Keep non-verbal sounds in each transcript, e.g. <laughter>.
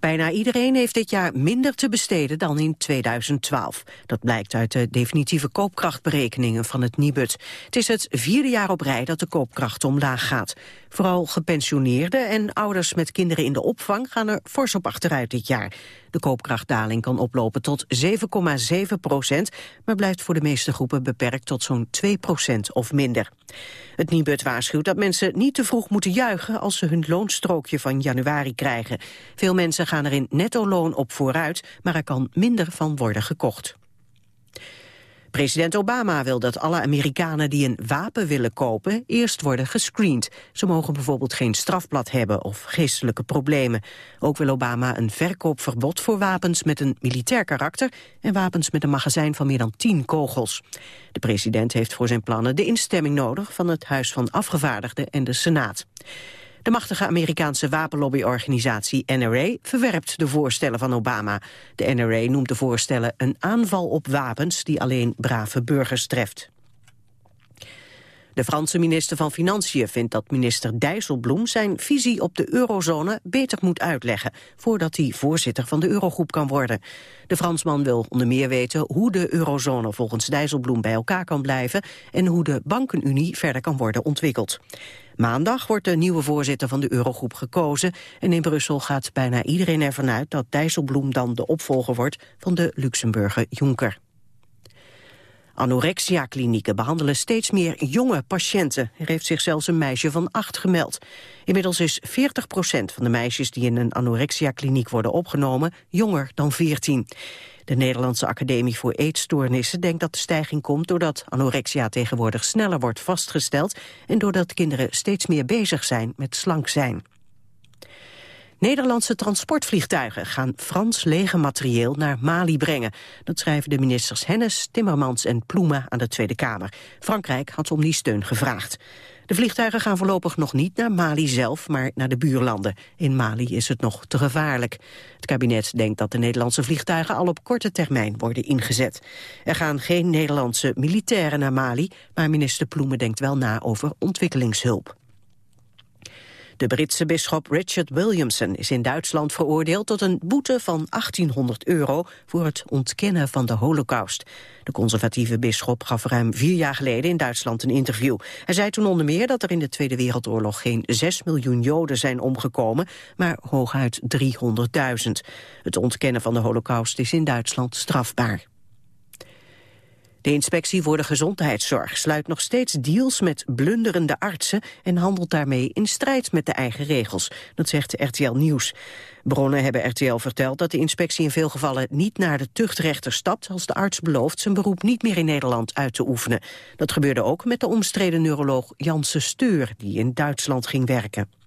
Bijna iedereen heeft dit jaar minder te besteden dan in 2012. Dat blijkt uit de definitieve koopkrachtberekeningen van het Nibud. Het is het vierde jaar op rij dat de koopkracht omlaag gaat. Vooral gepensioneerden en ouders met kinderen in de opvang gaan er fors op achteruit dit jaar. De koopkrachtdaling kan oplopen tot 7,7 procent, maar blijft voor de meeste groepen beperkt tot zo'n 2 procent of minder. Het Nibud waarschuwt dat mensen niet te vroeg moeten juichen als ze hun loonstrookje van januari krijgen. Veel mensen gaan er in netto loon op vooruit, maar er kan minder van worden gekocht. President Obama wil dat alle Amerikanen die een wapen willen kopen eerst worden gescreend. Ze mogen bijvoorbeeld geen strafblad hebben of geestelijke problemen. Ook wil Obama een verkoopverbod voor wapens met een militair karakter en wapens met een magazijn van meer dan 10 kogels. De president heeft voor zijn plannen de instemming nodig van het Huis van Afgevaardigden en de Senaat. De machtige Amerikaanse wapenlobbyorganisatie NRA verwerpt de voorstellen van Obama. De NRA noemt de voorstellen een aanval op wapens die alleen brave burgers treft. De Franse minister van Financiën vindt dat minister Dijsselbloem zijn visie op de eurozone beter moet uitleggen, voordat hij voorzitter van de eurogroep kan worden. De Fransman wil onder meer weten hoe de eurozone volgens Dijsselbloem bij elkaar kan blijven en hoe de bankenunie verder kan worden ontwikkeld. Maandag wordt de nieuwe voorzitter van de Eurogroep gekozen... en in Brussel gaat bijna iedereen ervan uit dat Dijsselbloem dan de opvolger wordt van de Luxemburger Juncker. Anorexia-klinieken behandelen steeds meer jonge patiënten. Er heeft zich zelfs een meisje van acht gemeld. Inmiddels is 40% van de meisjes die in een anorexia-kliniek worden opgenomen... jonger dan 14. De Nederlandse Academie voor Eetstoornissen denkt dat de stijging komt... doordat anorexia tegenwoordig sneller wordt vastgesteld... en doordat kinderen steeds meer bezig zijn met slank zijn. Nederlandse transportvliegtuigen gaan Frans legermaterieel naar Mali brengen. Dat schrijven de ministers Hennis, Timmermans en Ploemen aan de Tweede Kamer. Frankrijk had om die steun gevraagd. De vliegtuigen gaan voorlopig nog niet naar Mali zelf, maar naar de buurlanden. In Mali is het nog te gevaarlijk. Het kabinet denkt dat de Nederlandse vliegtuigen al op korte termijn worden ingezet. Er gaan geen Nederlandse militairen naar Mali, maar minister Ploemen denkt wel na over ontwikkelingshulp. De Britse bisschop Richard Williamson is in Duitsland veroordeeld tot een boete van 1800 euro voor het ontkennen van de holocaust. De conservatieve bisschop gaf ruim vier jaar geleden in Duitsland een interview. Hij zei toen onder meer dat er in de Tweede Wereldoorlog geen 6 miljoen Joden zijn omgekomen, maar hooguit 300.000. Het ontkennen van de holocaust is in Duitsland strafbaar. De inspectie voor de gezondheidszorg sluit nog steeds deals met blunderende artsen en handelt daarmee in strijd met de eigen regels. Dat zegt RTL Nieuws. Bronnen hebben RTL verteld dat de inspectie in veel gevallen niet naar de tuchtrechter stapt als de arts belooft zijn beroep niet meer in Nederland uit te oefenen. Dat gebeurde ook met de omstreden neuroloog Janse Steur die in Duitsland ging werken.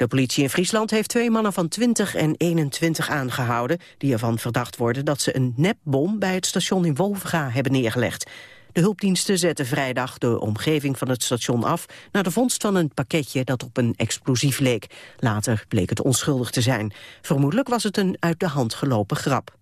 De politie in Friesland heeft twee mannen van 20 en 21 aangehouden... die ervan verdacht worden dat ze een nepbom bij het station in Wolvenga hebben neergelegd. De hulpdiensten zetten vrijdag de omgeving van het station af... naar de vondst van een pakketje dat op een explosief leek. Later bleek het onschuldig te zijn. Vermoedelijk was het een uit de hand gelopen grap.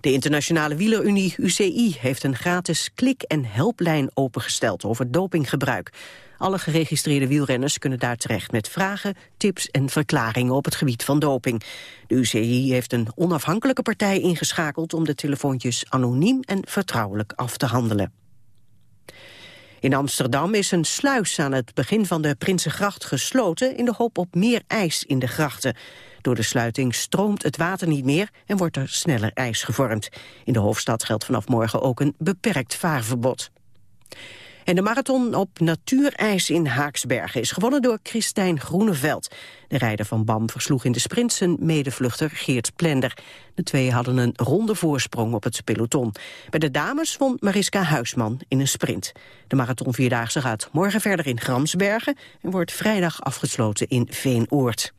De Internationale Wielerunie UCI heeft een gratis klik- en helplijn opengesteld over dopinggebruik. Alle geregistreerde wielrenners kunnen daar terecht met vragen, tips en verklaringen op het gebied van doping. De UCI heeft een onafhankelijke partij ingeschakeld om de telefoontjes anoniem en vertrouwelijk af te handelen. In Amsterdam is een sluis aan het begin van de Prinsengracht gesloten... in de hoop op meer ijs in de grachten. Door de sluiting stroomt het water niet meer en wordt er sneller ijs gevormd. In de hoofdstad geldt vanaf morgen ook een beperkt vaarverbod. De marathon op natuurijs in Haaksbergen is gewonnen door Christijn Groeneveld. De rijder van BAM versloeg in de sprint zijn medevluchter Geert Plender. De twee hadden een ronde voorsprong op het peloton. Bij de dames won Mariska Huisman in een sprint. De marathon Vierdaagse gaat morgen verder in Gramsbergen... en wordt vrijdag afgesloten in Veenoord.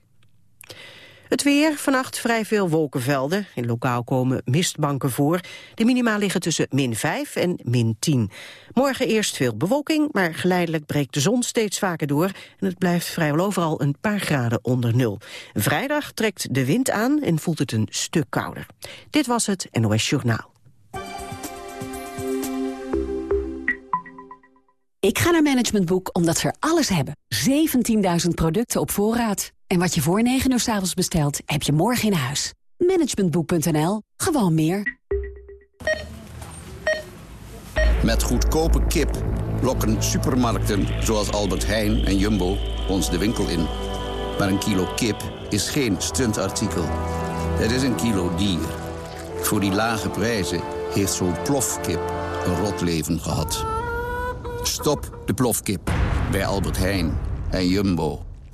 Het weer, vannacht vrij veel wolkenvelden. In lokaal komen mistbanken voor. De minima liggen tussen min 5 en min 10. Morgen eerst veel bewolking, maar geleidelijk breekt de zon steeds vaker door... en het blijft vrijwel overal een paar graden onder nul. Vrijdag trekt de wind aan en voelt het een stuk kouder. Dit was het NOS Journaal. Ik ga naar Management Boek omdat ze er alles hebben. 17.000 producten op voorraad. En wat je voor 9 uur s avonds bestelt, heb je morgen in huis. Managementboek.nl. Gewoon meer. Met goedkope kip lokken supermarkten zoals Albert Heijn en Jumbo ons de winkel in. Maar een kilo kip is geen stuntartikel. Het is een kilo dier. Voor die lage prijzen heeft zo'n plofkip een rot leven gehad. Stop de plofkip bij Albert Heijn en Jumbo.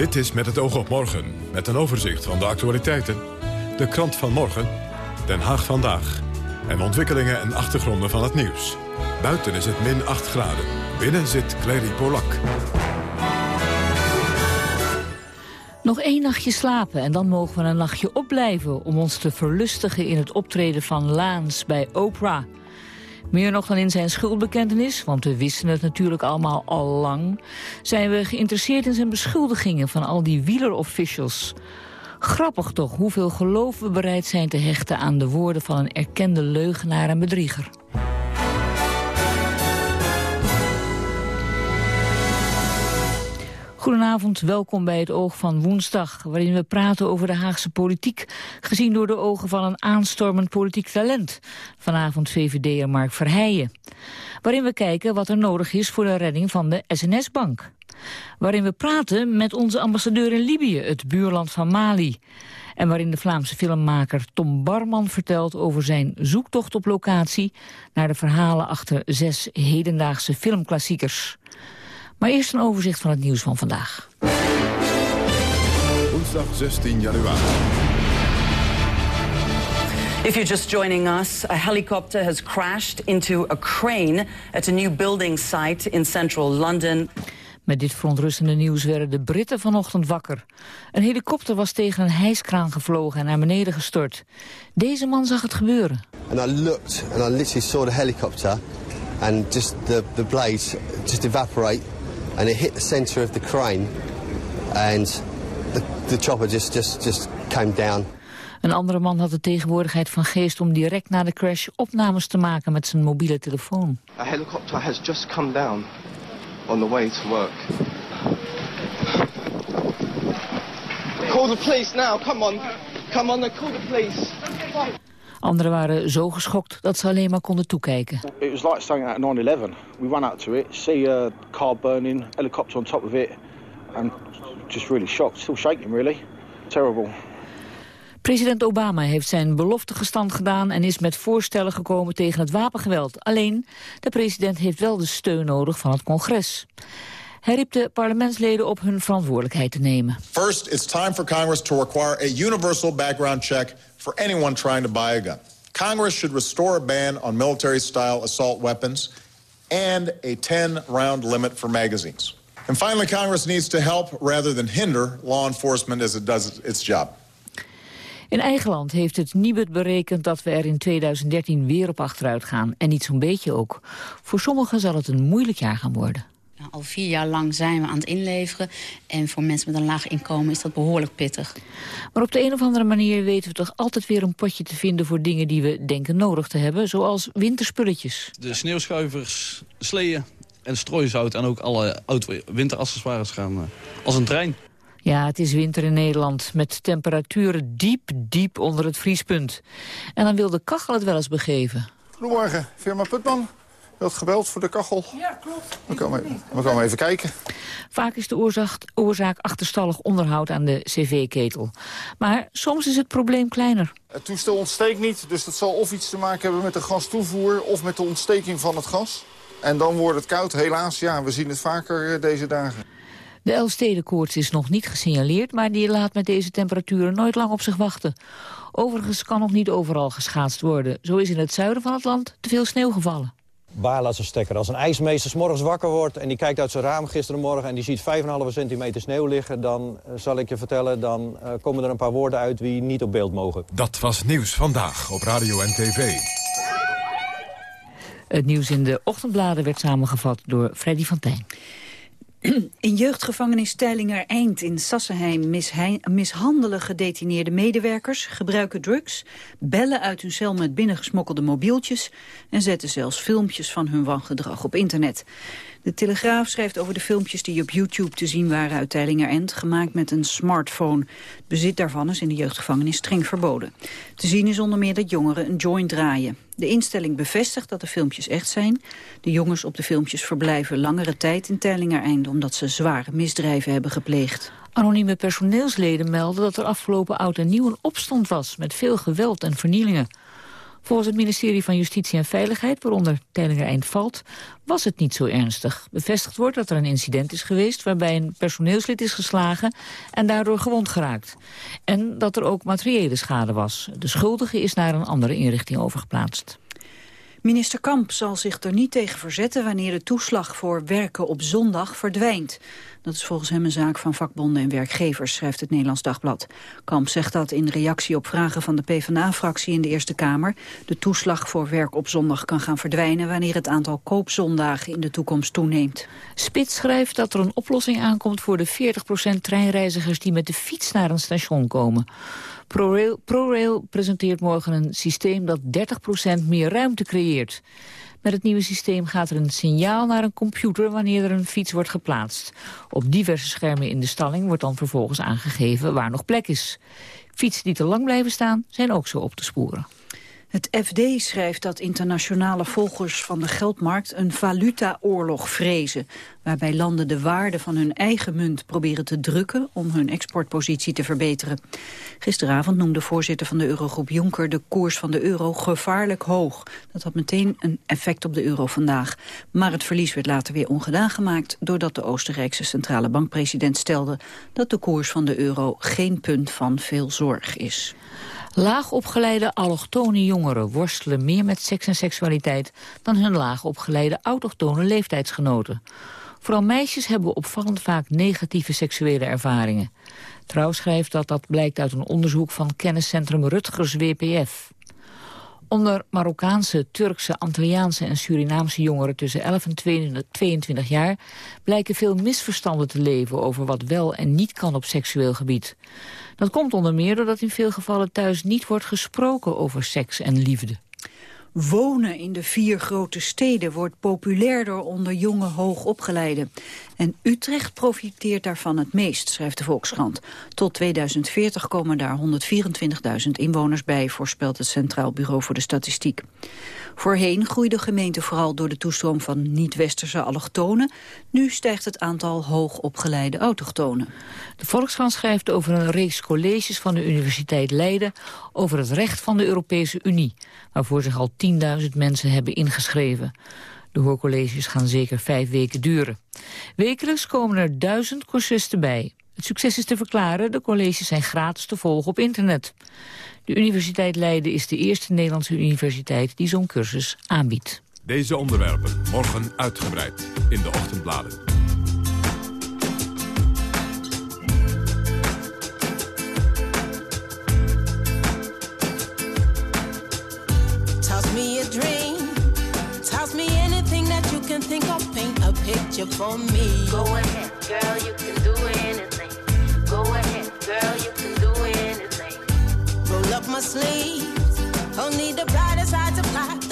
Dit is Met het oog op morgen, met een overzicht van de actualiteiten. De krant van morgen, Den Haag vandaag. En ontwikkelingen en achtergronden van het nieuws. Buiten is het min 8 graden. Binnen zit Clary Polak. Nog één nachtje slapen en dan mogen we een nachtje opblijven... om ons te verlustigen in het optreden van Laans bij Oprah. Meer nog dan in zijn schuldbekentenis, want we wisten het natuurlijk allemaal al lang... zijn we geïnteresseerd in zijn beschuldigingen van al die wielerofficials. Grappig toch hoeveel geloof we bereid zijn te hechten aan de woorden van een erkende leugenaar en bedrieger. Goedenavond, welkom bij het Oog van Woensdag... waarin we praten over de Haagse politiek... gezien door de ogen van een aanstormend politiek talent. Vanavond VVD'er Mark Verheijen. Waarin we kijken wat er nodig is voor de redding van de SNS-bank. Waarin we praten met onze ambassadeur in Libië, het buurland van Mali. En waarin de Vlaamse filmmaker Tom Barman vertelt over zijn zoektocht op locatie... naar de verhalen achter zes hedendaagse filmklassiekers. Maar eerst een overzicht van het nieuws van vandaag. Woensdag 16 januari. If you're just joining us, a helicopter has crashed into a crane at a new building site in central London. Met dit verontrustende nieuws werden de Britten vanochtend wakker. Een helikopter was tegen een hijskraan gevlogen en naar beneden gestort. Deze man zag het gebeuren. And I looked and I literally saw the helicopter and just the, the blades just evaporate and it hit the center of the crane and the, the chopper just, just, just came down. Een andere man had de tegenwoordigheid van geest om direct na de crash opnames te maken met zijn mobiele telefoon. A helicopter has just come down on the way to work. Call the police now, come on. Come on, call the police. Anderen waren zo geschokt dat ze alleen maar konden toekijken. It was like something out of 9-11. We run out to it, see a car burning, helicopter on top of it, and just really shocked. Still shaking, really. Terrible. President Obama heeft zijn belofte gestand gedaan en is met voorstellen gekomen tegen het wapengeweld. Alleen, de president heeft wel de steun nodig van het congres. Hij riep de parlementsleden op hun verantwoordelijkheid te nemen. First, it's time for Congress to require a universal background check for anyone trying to buy a gun. Congress should restore a ban on military-style assault weapons and a 10-round limit for magazines. And finally, Congress needs to help rather than hinder law enforcement as it does its job. In eigen land heeft het Nibud berekend dat we er in 2013 weer op achteruit gaan. En niet zo'n beetje ook. Voor sommigen zal het een moeilijk jaar gaan worden. Nou, al vier jaar lang zijn we aan het inleveren. En voor mensen met een laag inkomen is dat behoorlijk pittig. Maar op de een of andere manier weten we toch altijd weer een potje te vinden... voor dingen die we denken nodig te hebben, zoals winterspulletjes. De sneeuwschuivers, sleeën en strooisout en ook alle winteraccessoires gaan uh, als een trein. Ja, het is winter in Nederland met temperaturen diep, diep onder het vriespunt. En dan wil de kachel het wel eens begeven. Goedemorgen, firma Putman. Had gebeld voor de kachel. Ja, klopt. We komen, we komen even kijken. Vaak is de oorzaak, oorzaak achterstallig onderhoud aan de cv-ketel. Maar soms is het probleem kleiner. Het toestel ontsteekt niet, dus dat zal of iets te maken hebben met de gastoevoer... of met de ontsteking van het gas. En dan wordt het koud, helaas. Ja, we zien het vaker deze dagen. De Elfstedenkoorts is nog niet gesignaleerd, maar die laat met deze temperaturen nooit lang op zich wachten. Overigens kan nog niet overal geschaatst worden. Zo is in het zuiden van het land te veel sneeuw gevallen. Stekker. Als een ijsmeester s morgens wakker wordt en die kijkt uit zijn raam gisterenmorgen... en die ziet 5,5 centimeter sneeuw liggen, dan uh, zal ik je vertellen... dan uh, komen er een paar woorden uit die niet op beeld mogen. Dat was Nieuws Vandaag op Radio en TV. Het nieuws in de ochtendbladen werd samengevat door Freddy van Tijn. <clears throat> In jeugdgevangenis Teilinger Eind in Sassenheim mishandelen gedetineerde medewerkers, gebruiken drugs, bellen uit hun cel met binnengesmokkelde mobieltjes en zetten zelfs filmpjes van hun wangedrag op internet. De Telegraaf schrijft over de filmpjes die op YouTube te zien waren uit Teilinger End, gemaakt met een smartphone. Het bezit daarvan is in de jeugdgevangenis streng verboden. Te zien is onder meer dat jongeren een joint draaien. De instelling bevestigt dat de filmpjes echt zijn. De jongens op de filmpjes verblijven langere tijd in Teilinger Eind omdat ze zware misdrijven hebben gepleegd. Anonieme personeelsleden melden dat er afgelopen oud en nieuw een opstand was... met veel geweld en vernielingen. Volgens het ministerie van Justitie en Veiligheid, waaronder Teilinger Eind valt, was het niet zo ernstig. Bevestigd wordt dat er een incident is geweest waarbij een personeelslid is geslagen en daardoor gewond geraakt. En dat er ook materiële schade was. De schuldige is naar een andere inrichting overgeplaatst. Minister Kamp zal zich er niet tegen verzetten wanneer de toeslag voor werken op zondag verdwijnt. Dat is volgens hem een zaak van vakbonden en werkgevers, schrijft het Nederlands Dagblad. Kamp zegt dat in reactie op vragen van de PvdA-fractie in de Eerste Kamer. De toeslag voor werk op zondag kan gaan verdwijnen wanneer het aantal koopzondagen in de toekomst toeneemt. Spits schrijft dat er een oplossing aankomt voor de 40% treinreizigers die met de fiets naar een station komen. ProRail, presenteert morgen een systeem dat 30% meer ruimte creëert. Met het nieuwe systeem gaat er een signaal naar een computer wanneer er een fiets wordt geplaatst. Op diverse schermen in de stalling wordt dan vervolgens aangegeven waar nog plek is. Fietsen die te lang blijven staan zijn ook zo op te sporen. Het FD schrijft dat internationale volgers van de geldmarkt een valutaoorlog vrezen, waarbij landen de waarde van hun eigen munt proberen te drukken om hun exportpositie te verbeteren. Gisteravond noemde voorzitter van de Eurogroep Juncker de koers van de euro gevaarlijk hoog. Dat had meteen een effect op de euro vandaag. Maar het verlies werd later weer ongedaan gemaakt doordat de Oostenrijkse centrale bankpresident stelde dat de koers van de euro geen punt van veel zorg is. Laagopgeleide allochtone jongeren worstelen meer met seks en seksualiteit dan hun laagopgeleide autochtone leeftijdsgenoten. Vooral meisjes hebben opvallend vaak negatieve seksuele ervaringen. Trouw schrijft dat dat blijkt uit een onderzoek van kenniscentrum Rutgers WPF. Onder Marokkaanse, Turkse, Antilliaanse en Surinaamse jongeren tussen 11 en 22 jaar blijken veel misverstanden te leven over wat wel en niet kan op seksueel gebied. Dat komt onder meer doordat in veel gevallen thuis niet wordt gesproken over seks en liefde. Wonen in de vier grote steden wordt populairder onder jonge hoogopgeleiden. En Utrecht profiteert daarvan het meest, schrijft de Volkskrant. Tot 2040 komen daar 124.000 inwoners bij, voorspelt het Centraal Bureau voor de Statistiek. Voorheen groeide de gemeente vooral door de toestroom van niet-westerse allochtonen. Nu stijgt het aantal hoogopgeleide autochtonen. De Volkskrant schrijft over een reeks colleges van de Universiteit Leiden... over het recht van de Europese Unie, waarvoor zich al 10.000 mensen hebben ingeschreven. De hoorcolleges gaan zeker vijf weken duren. Wekelijks komen er duizend cursisten bij. Het succes is te verklaren, de colleges zijn gratis te volgen op internet. De Universiteit Leiden is de eerste Nederlandse universiteit die zo'n cursus aanbiedt. Deze onderwerpen morgen uitgebreid in de ochtendbladen. A for me. Go ahead, girl, you can do anything. Go ahead, girl, you can do anything. Roll up my sleeves. Only the brightest sides apply. Thinking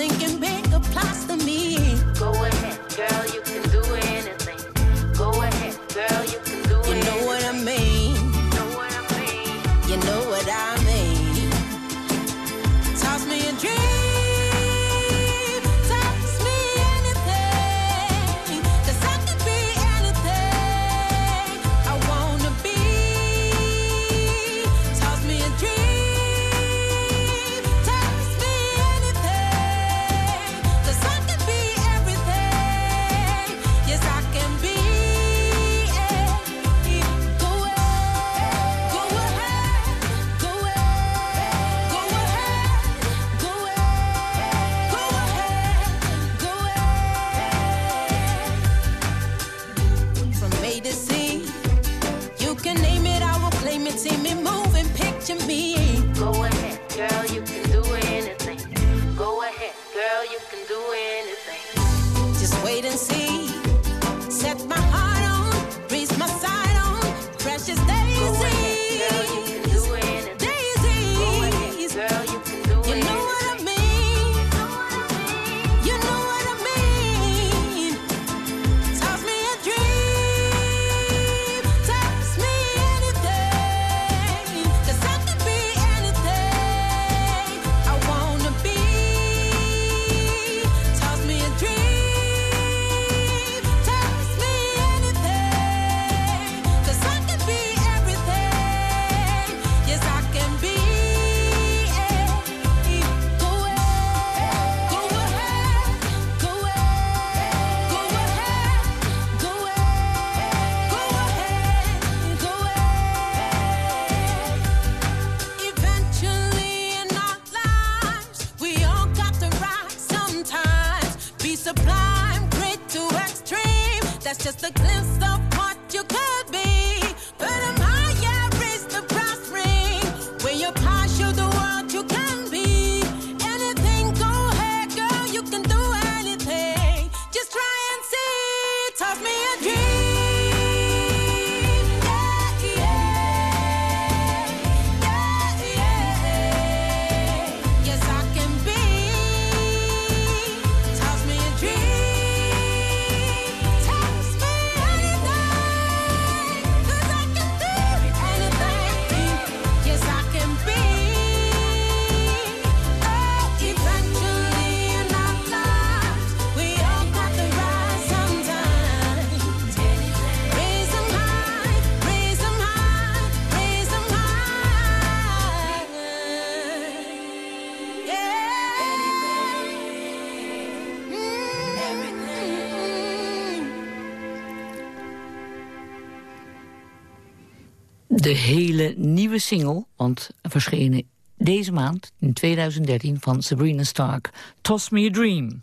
De hele nieuwe single, want verschenen deze maand, in 2013, van Sabrina Stark. Toss Me a Dream.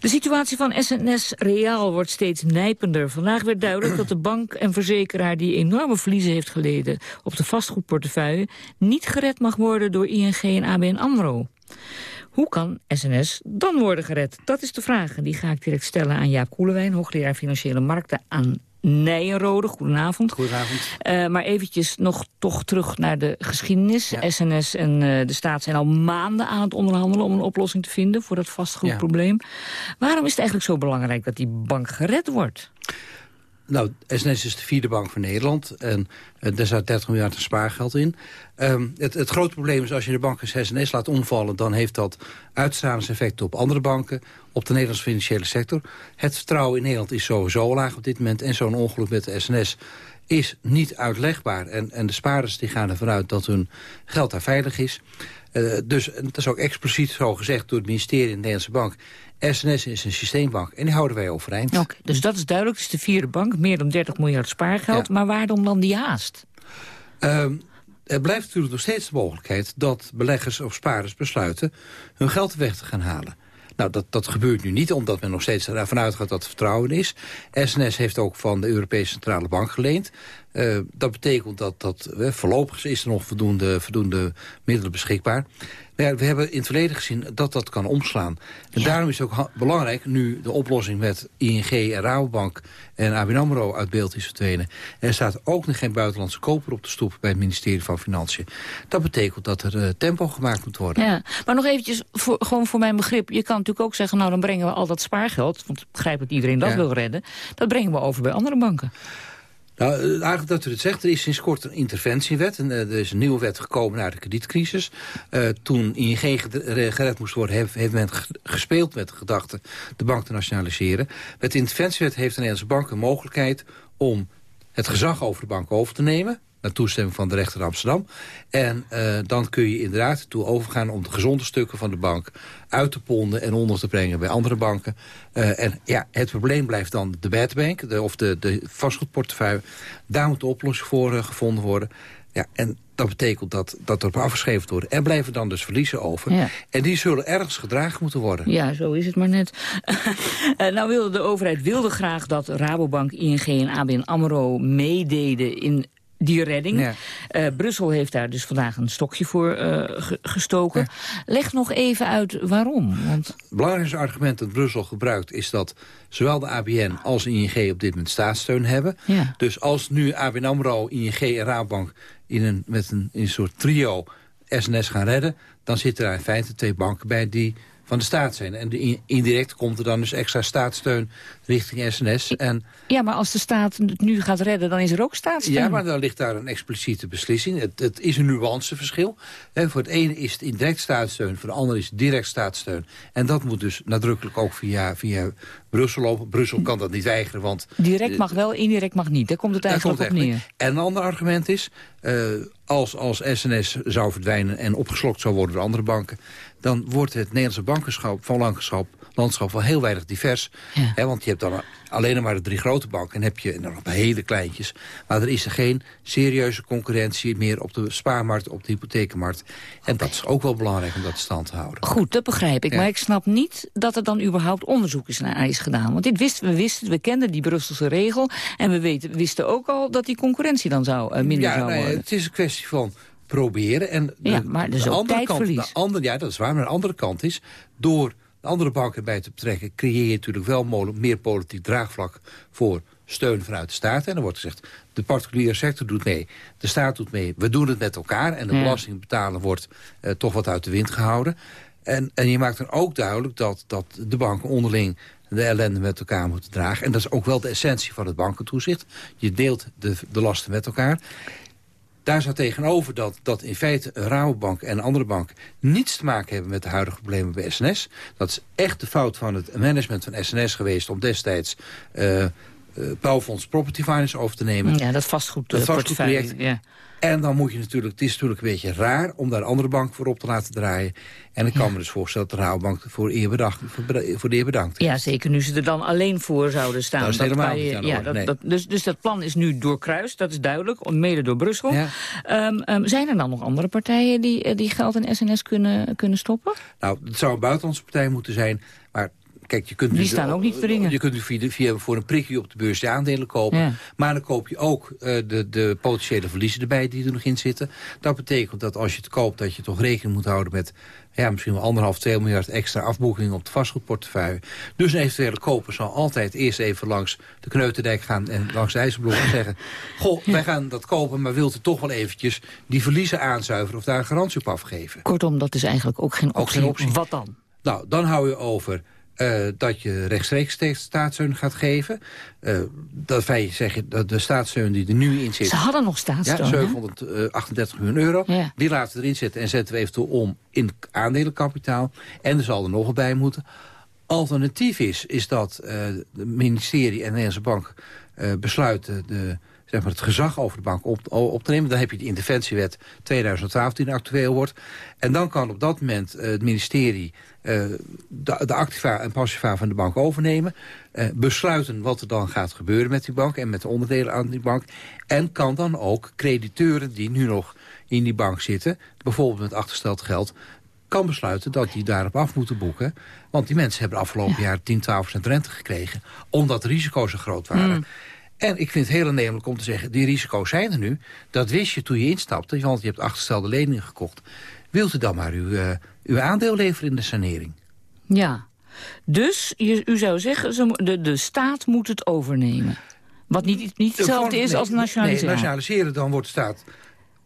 De situatie van SNS Reaal wordt steeds nijpender. Vandaag werd duidelijk dat de bank en verzekeraar... die enorme verliezen heeft geleden op de vastgoedportefeuille... niet gered mag worden door ING en ABN AMRO. Hoe kan SNS dan worden gered? Dat is de vraag. Die ga ik direct stellen aan Jaap Koelewijn... hoogleraar Financiële Markten aan Nijenrode. Goedenavond. Goedenavond. Eh, maar eventjes nog toch terug naar de geschiedenis. SNS en eh, de staat zijn al maanden aan het onderhandelen... om een oplossing te vinden voor dat vastgoedprobleem. Waarom is het eigenlijk zo belangrijk dat die bank gered wordt? Nou, SNS is de vierde bank van Nederland. En uh, daar staat 30 miljard aan spaargeld in. Um, het, het grote probleem is als je de bank als SNS laat omvallen... dan heeft dat uitstralingseffecten op andere banken... op de Nederlandse financiële sector. Het vertrouwen in Nederland is sowieso laag op dit moment. En zo'n ongeluk met de SNS is niet uitlegbaar. En, en de spaarders die gaan ervan uit dat hun geld daar veilig is. Uh, dus dat is ook expliciet zo gezegd door het ministerie in de Nederlandse Bank... SNS is een systeembank en die houden wij overeind. Okay, dus dat is duidelijk, het is de vierde bank, meer dan 30 miljard spaargeld. Ja. Maar waarom dan die haast? Uh, er blijft natuurlijk nog steeds de mogelijkheid dat beleggers of spaarders besluiten hun geld weg te gaan halen. Nou, dat, dat gebeurt nu niet, omdat men nog steeds ervan uitgaat dat er vertrouwen is. SNS heeft ook van de Europese Centrale Bank geleend. Uh, dat betekent dat, dat uh, voorlopig is er nog voldoende, voldoende middelen beschikbaar. Maar ja, we hebben in het verleden gezien dat dat kan omslaan. En ja. daarom is het ook belangrijk, nu de oplossing met ING en Rabobank en ABN AMRO uit beeld is verdwenen. En er staat ook nog geen buitenlandse koper op de stoep bij het ministerie van Financiën. Dat betekent dat er uh, tempo gemaakt moet worden. Ja, maar nog eventjes, voor, gewoon voor mijn begrip. Je kan natuurlijk ook zeggen, nou dan brengen we al dat spaargeld, want ik begrijp dat iedereen dat ja. wil redden. Dat brengen we over bij andere banken. Nou, eigenlijk dat u het zegt, er is sinds kort een interventiewet. En, uh, er is een nieuwe wet gekomen na de kredietcrisis. Uh, toen ING gered moest worden, heeft, heeft men gespeeld met de gedachte de bank te nationaliseren. Met de interventiewet heeft de Nederlandse bank een mogelijkheid om het gezag over de bank over te nemen toestemming van de rechter Amsterdam. En uh, dan kun je inderdaad toe overgaan om de gezonde stukken van de bank uit te ponden en onder te brengen bij andere banken. Uh, en ja, het probleem blijft dan de bad bank, de, of de, de vastgoedportefeuille. Daar moet de oplossing voor uh, gevonden worden. Ja, en dat betekent dat, dat er afgeschreven wordt. Er blijven dan dus verliezen over. Ja. En die zullen ergens gedragen moeten worden. Ja, zo is het maar net. <laughs> nou wilde de overheid wilde graag dat Rabobank, ING en ABN AMRO meededen in die redding. Ja. Eh, Brussel heeft daar dus vandaag een stokje voor eh, ge- gestoken. Leg nog even uit waarom. Want Het belangrijkste argument dat Brussel gebruikt is dat zowel de ABN als ING op dit moment staatssteun hebben. Ja. Dus als nu ABN AMRO, ING en Raadbank in een, met een, in een soort trio SNS gaan redden... dan zitten daar in feite twee banken bij die van de staat zijn. En de indirect komt er dan dus extra staatssteun richting SNS. En ja, maar als de staat het nu gaat redden, dan is er ook staatssteun. ja, maar dan ligt daar een expliciete beslissing. Het, het is een nuanceverschil. Voor het ene is het indirect staatssteun, voor de andere is het direct staatssteun. En dat moet dus nadrukkelijk ook via, via Brussel lopen. Brussel kan dat niet weigeren, want... Direct mag wel, indirect mag niet. Daar komt het eigenlijk komt op neer. En een ander argument is, eh, als, als SNS zou verdwijnen en opgeslokt zou worden door andere banken, dan wordt het Nederlandse bankenschap, van landschap, wel heel weinig divers. Hè, want je hebt dan alleen maar de drie grote banken en heb je en dan nog hele kleintjes. Maar er is er geen serieuze concurrentie meer op de spaarmarkt, op de hypothekenmarkt. En dat is ook wel belangrijk om dat stand te houden. Goed, dat begrijp ik. Ja. Maar ik snap niet dat er dan überhaupt onderzoek is naar is gedaan. Want dit wisten, we wisten, we kenden die Brusselse regel. En we weten, we wisten ook al dat die concurrentie dan zou, eh, minder ja, zou ja, worden. het is een kwestie van proberen. En de, Ja, maar de ook andere kant, de andere, ja, dat is waar. Maar de andere kant is, door de andere banken bij te betrekken... creëer je natuurlijk wel mogelijk meer politiek draagvlak voor steun vanuit de staat. En dan wordt gezegd, de particuliere sector doet mee, de staat doet mee. We doen het met elkaar en de Ja. belasting betalen wordt eh, toch wat uit de wind gehouden. En, en je maakt dan ook duidelijk dat, dat de banken onderling de ellende met elkaar moeten dragen. En dat is ook wel de essentie van het bankentoezicht. Je deelt de, de lasten met elkaar. Daar staat tegenover dat, dat in feite Rabobank en andere bank... niets te maken hebben met de huidige problemen bij SNS. Dat is echt de fout van het management van SNS geweest... om destijds eh eh, Bouwfonds Property Finance over te nemen. Ja, dat vastgoed, Dat eh, vastgoedproject. portefeuille, ja. En dan moet je natuurlijk, het is natuurlijk een beetje raar om daar andere bank voor op te laten draaien. En ik kan me dus voorstellen dat de Rabobank voor, eer bedacht, voor, de eer bedankt. Ja, zeker nu ze er dan alleen voor zouden staan. Dat is helemaal niet aan ja, orde, dat, nee. dat, dus, dus dat plan is nu doorkruist, dat is duidelijk, mede door Brussel. Ja. Ehm, ehm, zijn er dan nog andere partijen die, eh, die geld in SNS kunnen, kunnen stoppen? Nou, het zou een buitenlandse partij moeten zijn. Kijk, je kunt Die nu- staan ook niet te. Je kunt nu via, via voor een prikje op de beurs de aandelen kopen. Ja. Maar dan koop je ook eh, de, de potentiële verliezen erbij die er nog in zitten. Dat betekent dat als je het koopt, dat je toch rekening moet houden met... Ja, misschien wel anderhalf, twee miljard extra afboekingen op de vastgoedportefeuille. Dus een eventuele koper zal altijd eerst even langs de Kneuterdijk gaan... en langs de IJzerbloem en zeggen... <laughs> Goh, wij gaan dat kopen, maar wilt u toch wel eventjes die verliezen aanzuiveren... of daar een garantie op afgeven? Kortom, dat is eigenlijk ook geen Ook optie. geen optie. Wat dan? Nou, dan hou je over eh, dat je rechtstreeks staatssteun gaat geven. Eh, dat wij zeggen dat de staatssteun die er nu in zit... Ze hadden nog staatssteun, Ja, hè? 738 miljoen euro. Ja. Die laten we erin zitten en zetten we eventueel om in aandelenkapitaal. En er zal er nog bij moeten. Alternatief is, is dat eh het ministerie en de Nederlandse bank eh, besluiten... De, zeg maar, het gezag over de bank op, op te nemen. Dan heb je de interventiewet 2012 die actueel wordt. En dan kan op dat moment eh, het ministerie eh, de, de activa en passiva van de bank overnemen. eh, besluiten wat er dan gaat gebeuren met die bank en met de onderdelen aan die bank. En kan dan ook crediteuren die nu nog in die bank zitten... bijvoorbeeld met achtersteld geld kan besluiten dat die daarop af moeten boeken. Want die mensen hebben afgelopen jaar 10, 12 rente gekregen... omdat de risico's zo groot waren. Mm. En ik vind het heel aannemelijk om te zeggen... die risico's zijn er nu. Dat wist je toen je instapte, want je hebt achterstelde leningen gekocht. Wilt u dan maar uw, eh, uw aandeel leveren in de sanering? Ja. Dus je, u zou zeggen, de, de staat moet het overnemen. Wat niet, niet hetzelfde Gewoon- is nee, als nationaliseren. Nee, nationaliseren, dan wordt de staat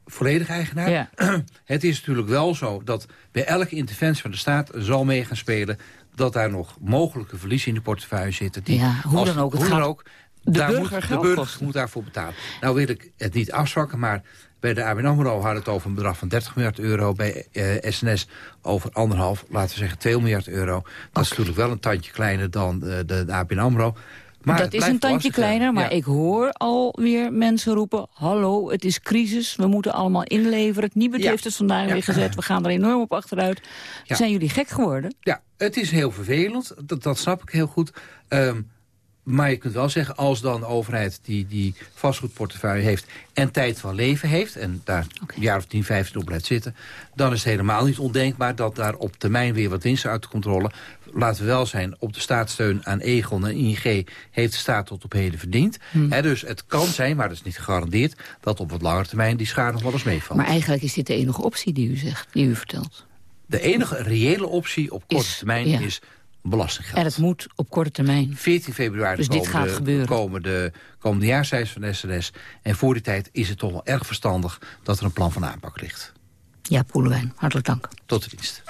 volledig eigenaar. Ja. <clears throat> Het is natuurlijk wel zo dat bij elke interventie van de staat zal mee gaan spelen... dat daar nog mogelijke verliezen in de portefeuille zitten. Die, Ja, hoe dan ook, het hoe dan gaat ook de daar burger moet, de burger moet daarvoor betalen. Nou wil ik het niet afzwakken, maar bij de ABN AMRO had het over een bedrag van 30 miljard euro. Bij eh, SNS over anderhalf, laten we zeggen 2 miljard euro. Dat is natuurlijk wel een tandje kleiner dan eh, de, de ABN AMRO. Maar het dat is een tandje zijn. kleiner, maar Ja. ik hoor alweer mensen roepen... hallo, het is crisis, we moeten allemaal inleveren. Nibud Ja. heeft het vandaag Ja. weer gezet, we gaan er enorm op achteruit. Zijn jullie gek geworden? Ja, het is heel vervelend. Dat, dat snap ik heel goed. Ehm, maar je kunt wel zeggen, als dan de overheid die, die vastgoedportefeuille heeft... en tijd van leven heeft, en daar een jaar of 10, 15 op blijft zitten... dan is het helemaal niet ondenkbaar dat daar op termijn weer wat winst uit de controle... laten we wel zijn, op de staatssteun aan Egon en ING... heeft de staat tot op heden verdiend. Hmm. dus het kan zijn, maar dat is niet gegarandeerd... dat op wat langere termijn die schade nog wel eens meevalt. Maar eigenlijk is dit de enige optie die u zegt, die u vertelt. De enige reële optie op korte termijn ja. is belastinggeld. En het moet op korte termijn. 14 februari Dus dit gaat de, gebeuren. komen de komende jaarcijfers van de SRS. En voor die tijd is het toch wel erg verstandig dat er een plan van aanpak ligt. Ja, Poelewijn, hartelijk dank. Tot de dienst.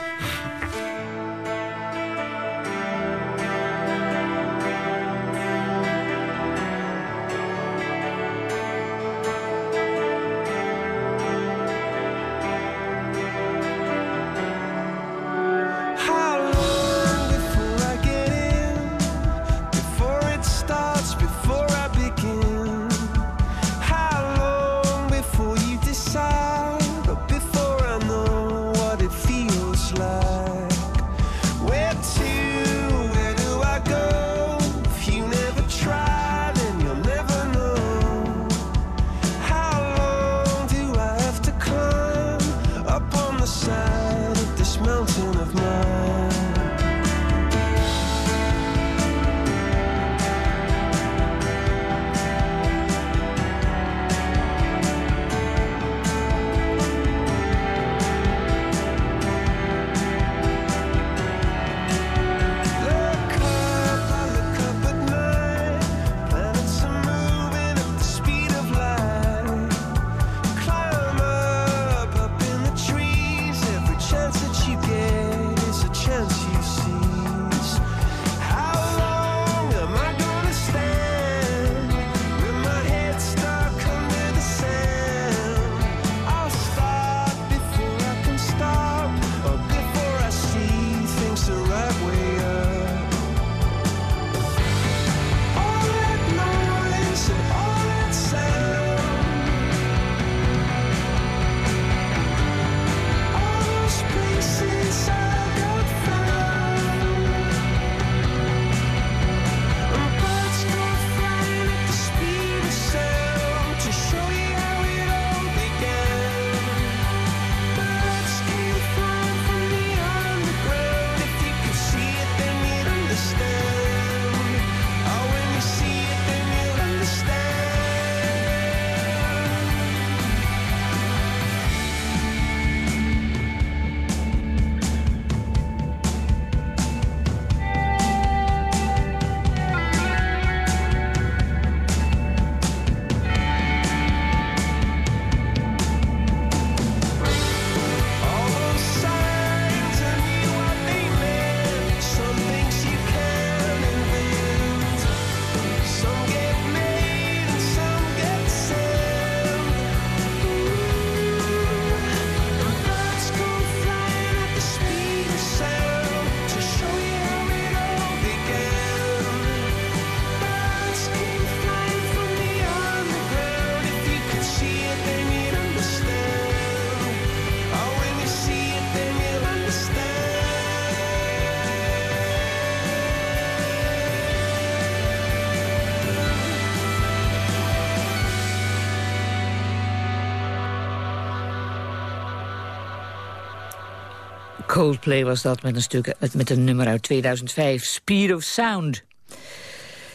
Coldplay was dat met een, stuk, met, een nummer uit 2005, Speed of Sound.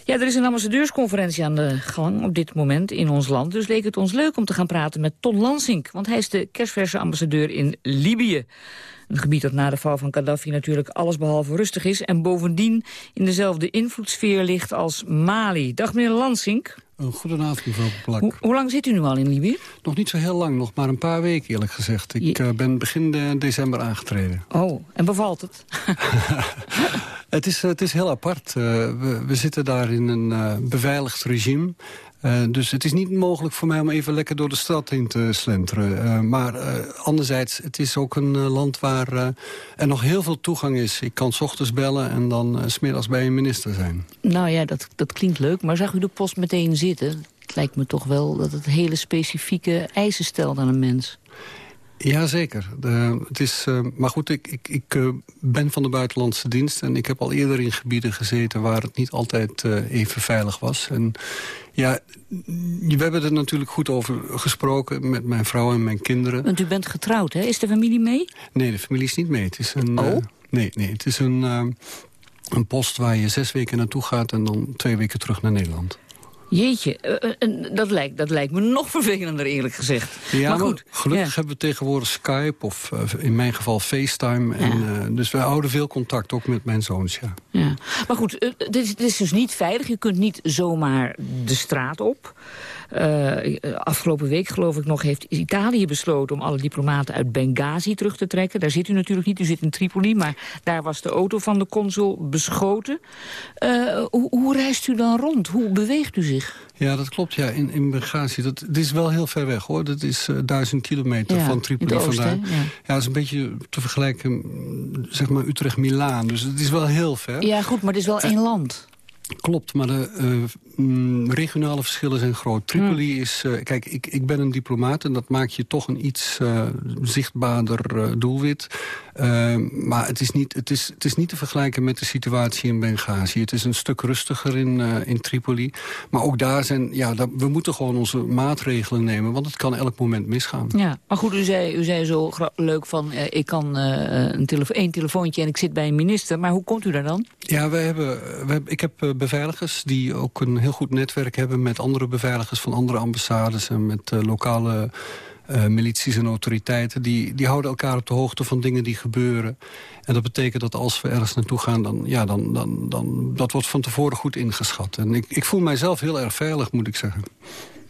Ja, er is een ambassadeursconferentie aan de gang op dit moment in ons land. Dus leek het ons leuk om te gaan praten met Ton Lansink. Want hij is de kerstverse ambassadeur in Libië. Een gebied dat na de val van Gaddafi natuurlijk allesbehalve rustig is... en bovendien in dezelfde invloedssfeer ligt als Mali. Dag meneer Lansink. Een goedenavond, mevrouw Plak. Hoe, hoe lang zit u nu al in Libië? Nog niet zo heel lang, nog maar een paar weken eerlijk gezegd. Ik eh, ben begin de- december aangetreden. Oh, en bevalt het? <laughs> <laughs> Het is, het is heel apart. Eh, we, we zitten daar in een eh, beveiligd regime. Eh, dus het is niet mogelijk voor mij om even lekker door de stad heen te slenteren. Eh, maar eh, anderzijds, het is ook een eh, land waar eh, er nog heel veel toegang is. Ik kan s ochtends bellen en dan eh, s smiddags bij een minister zijn. Nou ja, dat, dat klinkt leuk, maar zag u de post meteen zitten? Het lijkt me toch wel dat het hele specifieke eisen stelt aan een mens. Jazeker. De, het is, eh, maar goed, ik, ik, ik eh, ben van de buitenlandse dienst... en ik heb al eerder in gebieden gezeten... waar het niet altijd eh, even veilig was. En ja, we hebben er natuurlijk goed over gesproken... met mijn vrouw en mijn kinderen. Want u bent getrouwd, hè? Is de familie mee? Nee, de familie is niet mee. Het is een, Oh? nee, nee, het is een, een post waar je zes weken naartoe gaat... en dan twee weken terug naar Nederland. Jeetje, eh, eh, dat, lijkt, dat lijkt me nog vervelender eerlijk gezegd. Ja, maar goed, gelukkig ja. hebben we tegenwoordig Skype of eh, in mijn geval FaceTime. En, dus we houden veel contact, ook met mijn zoons, ja. Ja. Maar goed, het het is dus niet veilig. Je kunt niet zomaar de straat op. Eh, afgelopen week, geloof ik nog, heeft Italië besloten... om alle diplomaten uit Benghazi terug te trekken. Daar zit u natuurlijk niet, u zit in Tripoli... maar daar was de auto van de consul beschoten. Eh, hoe, hoe reist u dan rond? Hoe beweegt u zich? Ja, dat klopt, ja, in, in Benghazi. Dat, het is wel heel ver weg, hoor. Dat is eh, duizend kilometer Ja, van Tripoli vandaan. Ja. Ja, het is een beetje te vergelijken, zeg maar, Utrecht-Milaan. Dus het is wel heel ver. Ja, goed, maar het is wel één land. Klopt, maar de eh, mm, regionale verschillen zijn groot. Tripoli is... eh, kijk, ik, ik ben een diplomaat en dat maakt je toch een iets eh, zichtbaarder doelwit. Maar het is, niet, het, is, het is niet te vergelijken met de situatie in Benghazi. Het is een stuk rustiger in, in Tripoli. Maar ook daar zijn... Ja, we moeten gewoon onze maatregelen nemen, want het kan elk moment misgaan. Ja, maar goed, u zei, u zei zo leuk van... ik kan een telefo één telefoontje en ik zit bij een minister. Maar hoe komt u daar dan? Ja, we hebben, we hebben, ik heb beveiligers die ook een heel goed netwerk hebben... met andere beveiligers van andere ambassades... en met eh, lokale eh, milities en autoriteiten. Die, die houden elkaar op de hoogte van dingen die gebeuren. En dat betekent dat als we ergens naartoe gaan... dan, ja, dan, dan, dan, dat wordt van tevoren goed ingeschat. En ik, ik voel mijzelf heel erg veilig, moet ik zeggen.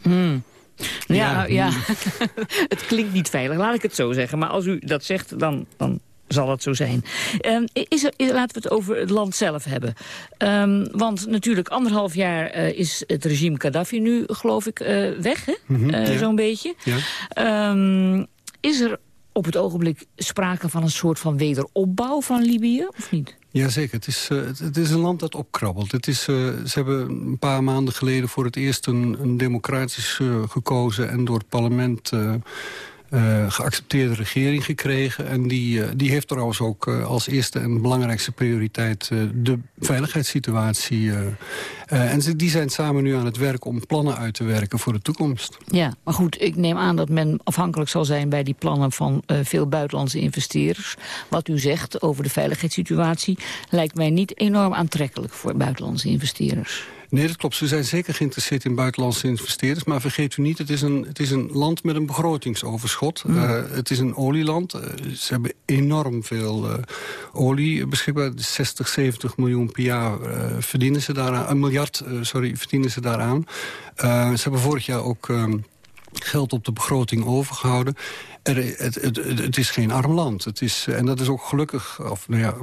Hmm. Ja, Ja, nou, ja. <laughs> het klinkt niet veilig, laat ik het zo zeggen. Maar als u dat zegt, dan, dan zal het zo zijn. Ehm, is er, is- laten we het over het land zelf hebben. Ehm, want natuurlijk, anderhalf jaar eh, is het regime Gaddafi nu, geloof ik, eh, weg, hè? Mhm, Eh, ja. Zo'n beetje. Ja. Ehm, is er op het ogenblik sprake van een soort van wederopbouw van Libië, of niet? Jazeker, het is, het, is een land dat opkrabbelt. Het is, ze hebben een paar maanden geleden voor het eerst een, een democratisch gekozen... en door het parlement eh, geaccepteerde regering gekregen. En die, eh, die heeft trouwens ook eh, als eerste en belangrijkste prioriteit... de veiligheidssituatie. en ze, die zijn samen nu aan het werk om plannen uit te werken voor de toekomst. Ja, maar goed, ik neem aan dat men afhankelijk zal zijn... bij die plannen van veel buitenlandse investeerders. Wat u zegt over de veiligheidssituatie... lijkt mij niet enorm aantrekkelijk voor buitenlandse investeerders. Nee, dat klopt. Ze zijn zeker geïnteresseerd in buitenlandse investeerders. Maar vergeet u niet, het is een, het is een land met een begrotingsoverschot. Eh, het is een olieland. Eh, ze hebben enorm veel eh, olie beschikbaar. 60, 70 miljoen per jaar verdienen ze daaraan. Een miljard, sorry, verdienen ze daaraan. Ze hebben vorig jaar ook... ehm, geld op de begroting overgehouden. Er, het, het, het, is geen arm land. Het is, en dat is ook gelukkig, of nou ja,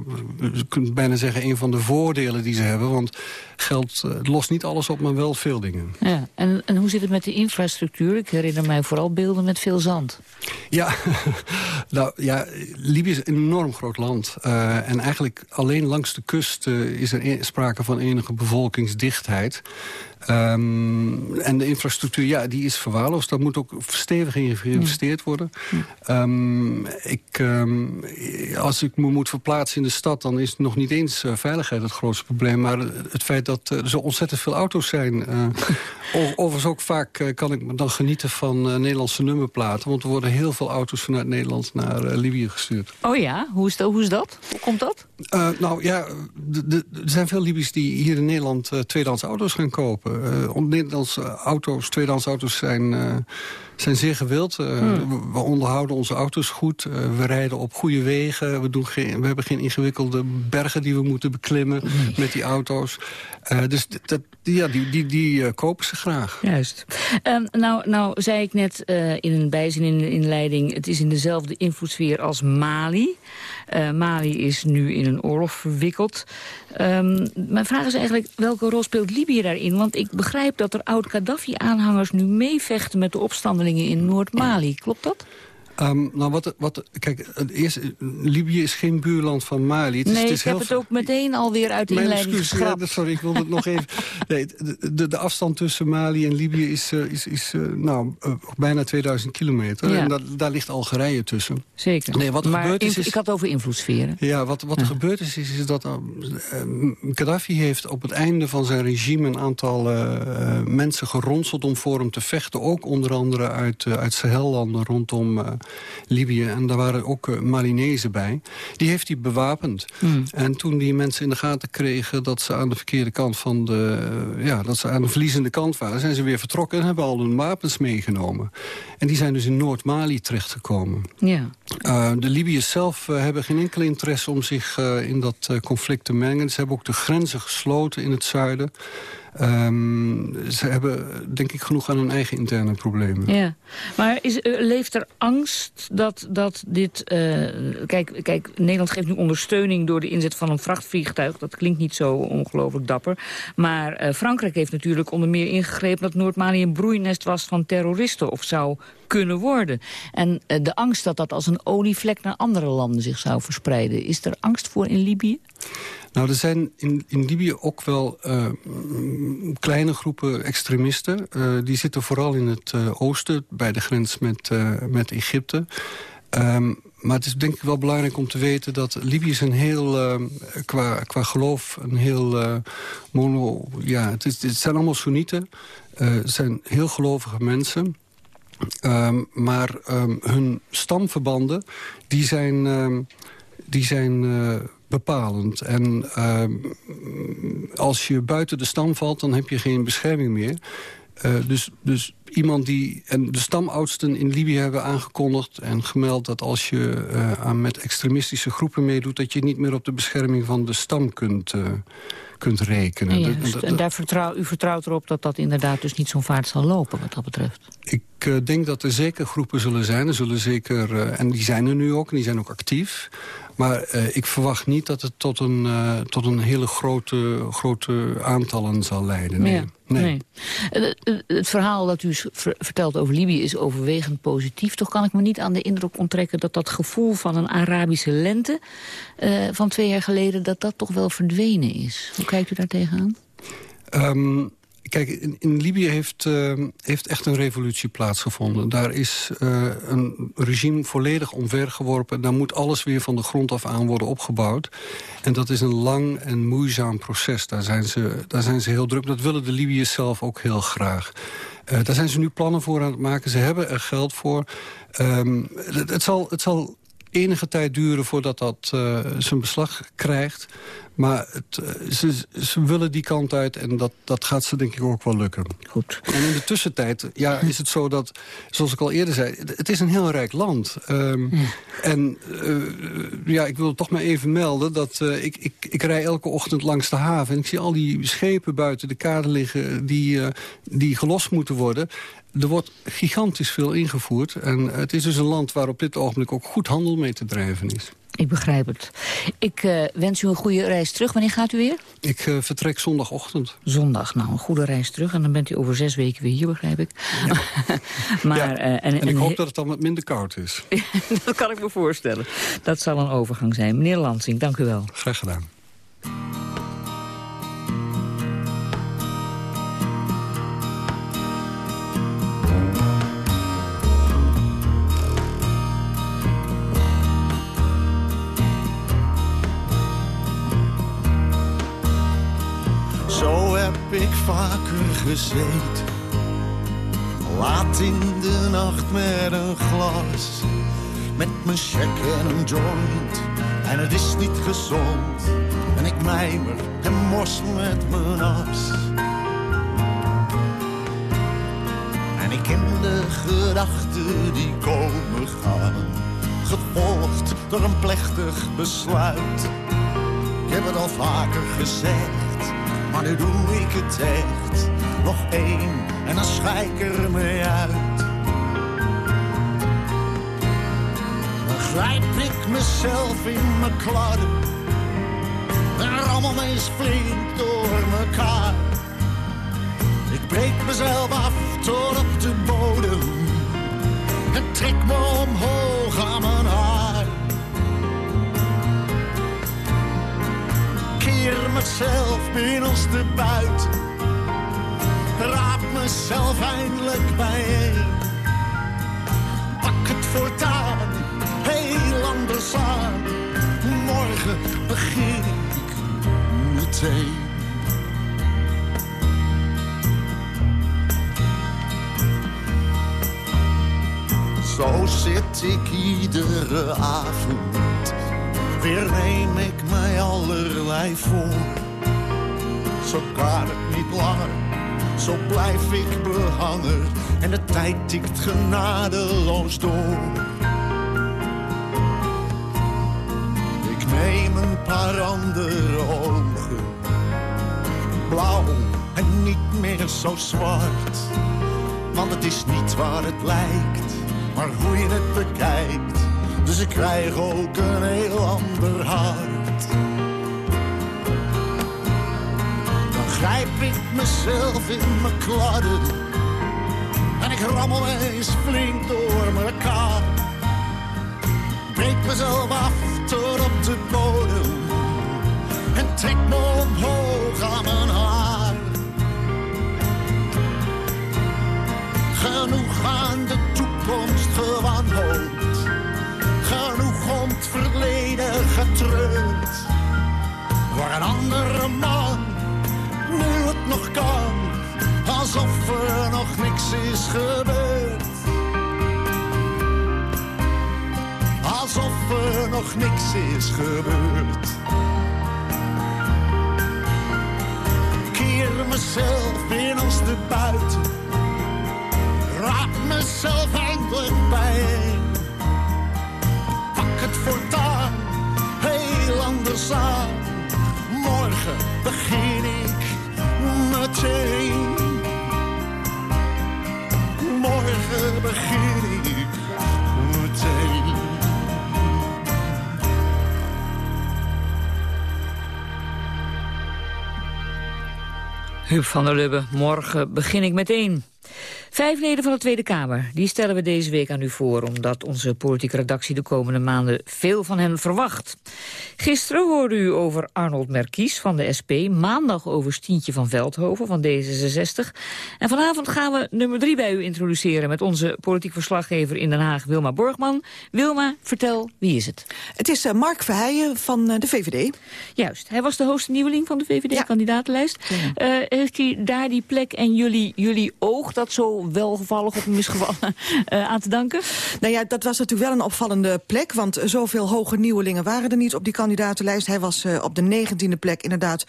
je kunt bijna zeggen... een van de voordelen die ze hebben. Want geld eh, lost niet alles op, maar wel veel dingen. Ja, en, en hoe zit het met de infrastructuur? Ik herinner mij vooral beelden met veel zand. Ja, <laughs> nou ja, Libië is een enorm groot land. Eh, en eigenlijk alleen langs de kust eh, is er e- sprake van enige bevolkingsdichtheid. Ehm, en de infrastructuur, ja, die is verwaarloosd. Daar moet ook stevig in geïnvesteerd worden. Ehm, ik, ehm, als ik me moet verplaatsen in de stad... dan is nog niet eens eh, veiligheid het grootste probleem... maar het feit dat er zo ontzettend veel auto's zijn. eh, <laughs> o- overigens ook vaak eh, kan ik me dan genieten van eh, Nederlandse nummerplaten... want er worden heel veel auto's vanuit Nederland naar eh, Libië gestuurd. Oh ja, hoe is, dat, hoe is dat? Hoe komt dat? Eh, nou ja, er zijn veel Libiërs die hier in Nederland eh, tweedehands auto's gaan kopen. Eh, Nederlandse auto's, tweedehands auto's zijn, eh, zijn zeer gewild. Eh, Hmm. we, onderhouden onze auto's goed. Eh, we rijden op goede wegen. We, doen geen, we hebben geen ingewikkelde bergen die we moeten beklimmen met die auto's. Eh, dus dat, ja, die, die, die kopen ze graag. Juist. Ehm, nou, nou zei ik net in een bijzin in de inleiding... het is in dezelfde invloedssfeer als Mali. Mali is nu in een oorlog verwikkeld. Ehm, mijn vraag is eigenlijk, welke rol speelt Libië daarin? Want ik begrijp dat er oud-Gaddafi-aanhangers nu meevechten... met de in Noord-Mali. Klopt dat? Ehm, nou, wat, wat, kijk, Libië is geen buurland van Mali. Het is, nee, het ik is heb heel het ook meteen alweer uit de inleiding ja, geschrapt. dat- sorry, ik wilde het nog even... <laughs> Nee, de, de, de afstand tussen Mali en Libië is, eh, is, is eh, nou, eh, bijna 2000 kilometer. Ja. En daar ligt Algerije tussen. Zeker. Nee, wat maar gebeurd is, ik had het over invloedssferen. Ja, wat, wat er gebeurd is, is, is dat Gaddafi heeft op het einde van zijn regime... een aantal mensen geronseld om voor hem te vechten. Ook onder andere uit, uit Sahellanden rondom Libië. En daar waren ook uh, Malinezen bij. Die heeft hij bewapend. Hmm. En toen die mensen in de gaten kregen dat ze aan de verkeerde kant van de... Uh, ja, dat ze aan de verliezende kant waren, zijn ze weer vertrokken... en hebben al hun wapens meegenomen. En die zijn dus in Noord-Mali terechtgekomen. Ja. Uh, de Libiërs zelf uh, hebben geen enkel interesse om zich uh, in dat conflict te mengen. Ze hebben ook de grenzen gesloten in het zuiden. Um, ze hebben denk ik genoeg aan hun eigen interne problemen. Ja, maar is, uh, leeft er angst dat, dat dit... Uh, kijk, kijk, Nederland geeft nu ondersteuning door de inzet van een vrachtvliegtuig. Dat klinkt niet zo ongelooflijk dapper. Maar uh, Frankrijk heeft natuurlijk onder meer ingegrepen... dat Noord-Mali een broeinest was van terroristen of zou kunnen worden. En de angst dat dat als een olievlek naar andere landen zich zou verspreiden. Is er angst voor in Libië? Nou, er zijn in, in Libië ook wel uh, kleine groepen extremisten. Uh, die zitten vooral in het uh, oosten, bij de grens met, met Egypte. Um, maar het is denk ik wel belangrijk om te weten dat Libië is een heel, qua, qua geloof, een heel mono... Ja, het, is, het zijn allemaal Soenieten. het zijn heel gelovige mensen. Um, maar um, hun stamverbanden, die zijn... die zijn bepalend. En als je buiten de stam valt, dan heb je geen bescherming meer. Uh, dus, dus iemand die... En de stamoudsten in Libië hebben aangekondigd en gemeld... dat als je uh, aan met extremistische groepen meedoet... dat je niet meer op de bescherming van de stam kunt, kunt rekenen. Ja, en daar vertrouw, u vertrouwt erop dat dat inderdaad dus niet zo'n vaart zal lopen wat dat betreft. Ik uh, denk dat er zeker groepen zullen zijn. Er zullen zeker, uh, en die zijn er nu ook, en die zijn ook actief. Maar uh, ik verwacht niet dat het tot een, uh, tot een hele grote, grote aantallen zal leiden. Nee. Ja, nee. Het, verhaal dat u vertelt over Libië is overwegend positief. Toch kan ik me niet aan de indruk onttrekken dat dat gevoel van een Arabische lente... eh, van twee jaar geleden, dat dat toch wel verdwenen is. Hoe kijkt u daar tegenaan? Um, kijk, in, in Libië heeft, uh, heeft echt een revolutie plaatsgevonden. Daar is uh, een regime volledig omvergeworpen. Daar moet alles weer van de grond af aan worden opgebouwd. En dat is een lang en moeizaam proces. Daar zijn ze, daar zijn ze heel druk. Dat willen de Libiërs zelf ook heel graag. Uh, daar zijn ze nu plannen voor aan het maken. Ze hebben er geld voor. Het, het, zal, het zal enige tijd duren voordat dat uh, zijn beslag krijgt. Maar het, uh, ze, ze willen die kant uit en dat, dat gaat ze denk ik ook wel lukken. Goed. En in de tussentijd ja, is het zo dat, zoals ik al eerder zei... het- is een heel rijk land. Um, En uh, ja, ik wil toch maar even melden dat uh, ik, ik, ik rij elke ochtend langs de haven... en ik zie al die schepen buiten de kade liggen die, uh, die gelost moeten worden... Er wordt gigantisch veel ingevoerd. En het is dus een land waar op dit ogenblik ook goed handel mee te drijven is. Ik begrijp het. Ik uh, wens u een goede reis terug. Wanneer gaat u weer? Ik uh, vertrek zondagochtend. Zondag. Nou, een goede reis terug. En dan bent u over zes weken weer hier, begrijp ik. <laughs> maar, Ja, uh, en, En, ik hoop dat het dan wat minder koud is. <laughs> dat kan ik me voorstellen. Dat zal een overgang zijn. Meneer Lansing, dank u wel. Graag gedaan. Laat in de nacht met een glas. Met mijn check en een joint. En het is niet gezond. En ik mijmer en mors met mijn as. En ik ken de gedachten die komen gaan. Gevolgd door een plechtig besluit. Ik heb het al vaker gezegd, maar nu doe ik het echt. Nog één en dan schijk er mee uit. Dan grijp ik mezelf in mijn kladden. En rammel me eens flink door mekaar. Ik breek mezelf af tot op de bodem. En trek me omhoog aan mijn mezelf binnenste buiten. mezelf eindelijk bijeen. Pak het voortaan heel anders aan. Morgen begin ik meteen. Zo zit ik iedere avond. Weer neem ik mij allerlei voor. Zo gaat het niet langer, zo blijf ik behangen. En de tijd tikt genadeloos door. Ik neem een paar andere ogen. Blauw en niet meer zo zwart. Want het is niet waar het lijkt, maar hoe je het bekijkt. Dus ik krijg ook een heel ander hart. Dan grijp ik mezelf in mijn kladden. En ik rammel eens flink door elkaar. Breek mezelf af tot op de bodem. En trek me omhoog aan mijn haar. Genoeg aan de toekomst het verleden getreurd. Waar een andere man nu het nog kan, alsof er nog niks is gebeurd. Alsof er nog niks is gebeurd. Keer mezelf binnenste buiten, raap mezelf eindelijk bijeen aan. Morgen begin ik meteen. Morgen begin ik meteen. Huub van der Lubbe, morgen begin ik meteen. Vijf leden van de Tweede Kamer, die stellen we deze week aan u voor... omdat onze politieke redactie de komende maanden veel van hen verwacht. Gisteren hoorde u over Arnold Merkies van de SP... maandag over Stientje van Veldhoven van D66. En vanavond gaan we nummer drie bij u introduceren... met onze politiek verslaggever in Den Haag, Wilma Borgman. Wilma, vertel, wie is het? Het is uh, Mark Verheijen van uh, de VVD. Juist, hij was de hoogste nieuweling van de VVD-kandidatenlijst. Ja. Uh, heeft hij daar die plek en jullie, jullie oog... dat zo welgevallig op hem is gevallen uh, <laughs> aan te danken? Nou ja, dat was natuurlijk wel een opvallende plek... want zoveel hoge nieuwelingen waren er niet op die kandidatenlijst. Hij was uh, op de negentiende plek inderdaad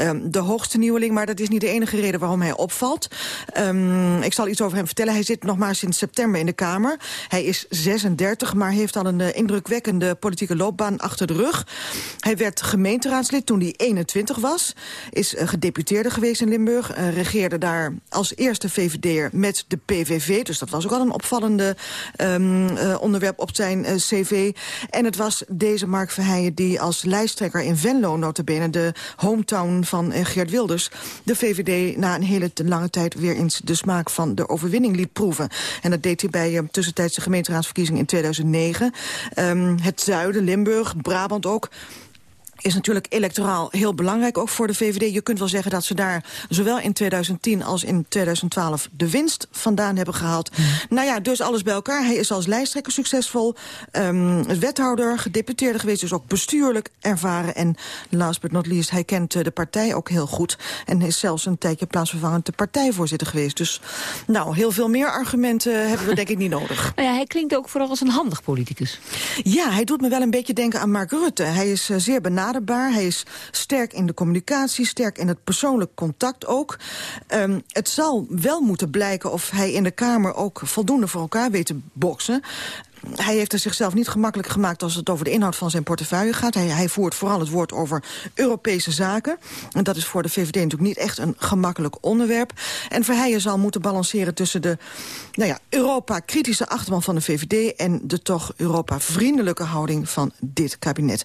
um, de hoogste nieuweling... maar dat is niet de enige reden waarom hij opvalt. Um, ik zal iets over hem vertellen. Hij zit nog maar sinds september in de Kamer. Hij is 36, maar heeft al een uh, indrukwekkende politieke loopbaan achter de rug. Hij werd gemeenteraadslid toen hij 21 was. Is gedeputeerde geweest in Limburg. regeerde daar als eerste VVD'er met de PVV. Dus dat was ook al een opvallende um, uh, onderwerp op zijn uh, cv. En het was deze Mark Verheijen die als lijsttrekker in Venlo... notabene de hometown van uh, Geert Wilders... de VVD na een hele lange tijd weer eens de smaak van de overwinning liet proeven. En dat deed hij bij tussentijdse gemeenteraadsverkiezingen in 2009. Um, het zuiden, Limburg, Brabant ook is natuurlijk electoraal heel belangrijk, ook voor de VVD. Je kunt wel zeggen dat ze daar zowel in 2010 als in 2012 de winst vandaan hebben gehaald. Mm. Nou ja, dus alles bij elkaar. Hij is als lijsttrekker succesvol, um, wethouder, gedeputeerde geweest, dus ook bestuurlijk ervaren. En last but not least, hij kent uh, de partij ook heel goed. En is zelfs een tijdje plaatsvervangend de partijvoorzitter geweest. Dus nou, heel veel meer argumenten hebben we denk ik niet nodig. <laughs> Nou ja, hij klinkt ook vooral als een handig politicus. Ja, hij doet me wel een beetje denken aan Mark Rutte. Hij is uh, zeer Hij is sterk in de communicatie, sterk in het persoonlijk contact ook. Um, het zal wel moeten blijken of hij in de Kamer ook voldoende voor elkaar weet te boksen hij heeft er zichzelf niet gemakkelijk gemaakt als het over de inhoud van zijn portefeuille gaat. Hij, hij voert vooral het woord over Europese zaken. En dat is voor de VVD natuurlijk niet echt een gemakkelijk onderwerp. En Verheijen zal moeten balanceren tussen de nou ja, Europa-kritische achterban van de VVD... en de toch Europa-vriendelijke houding van dit kabinet.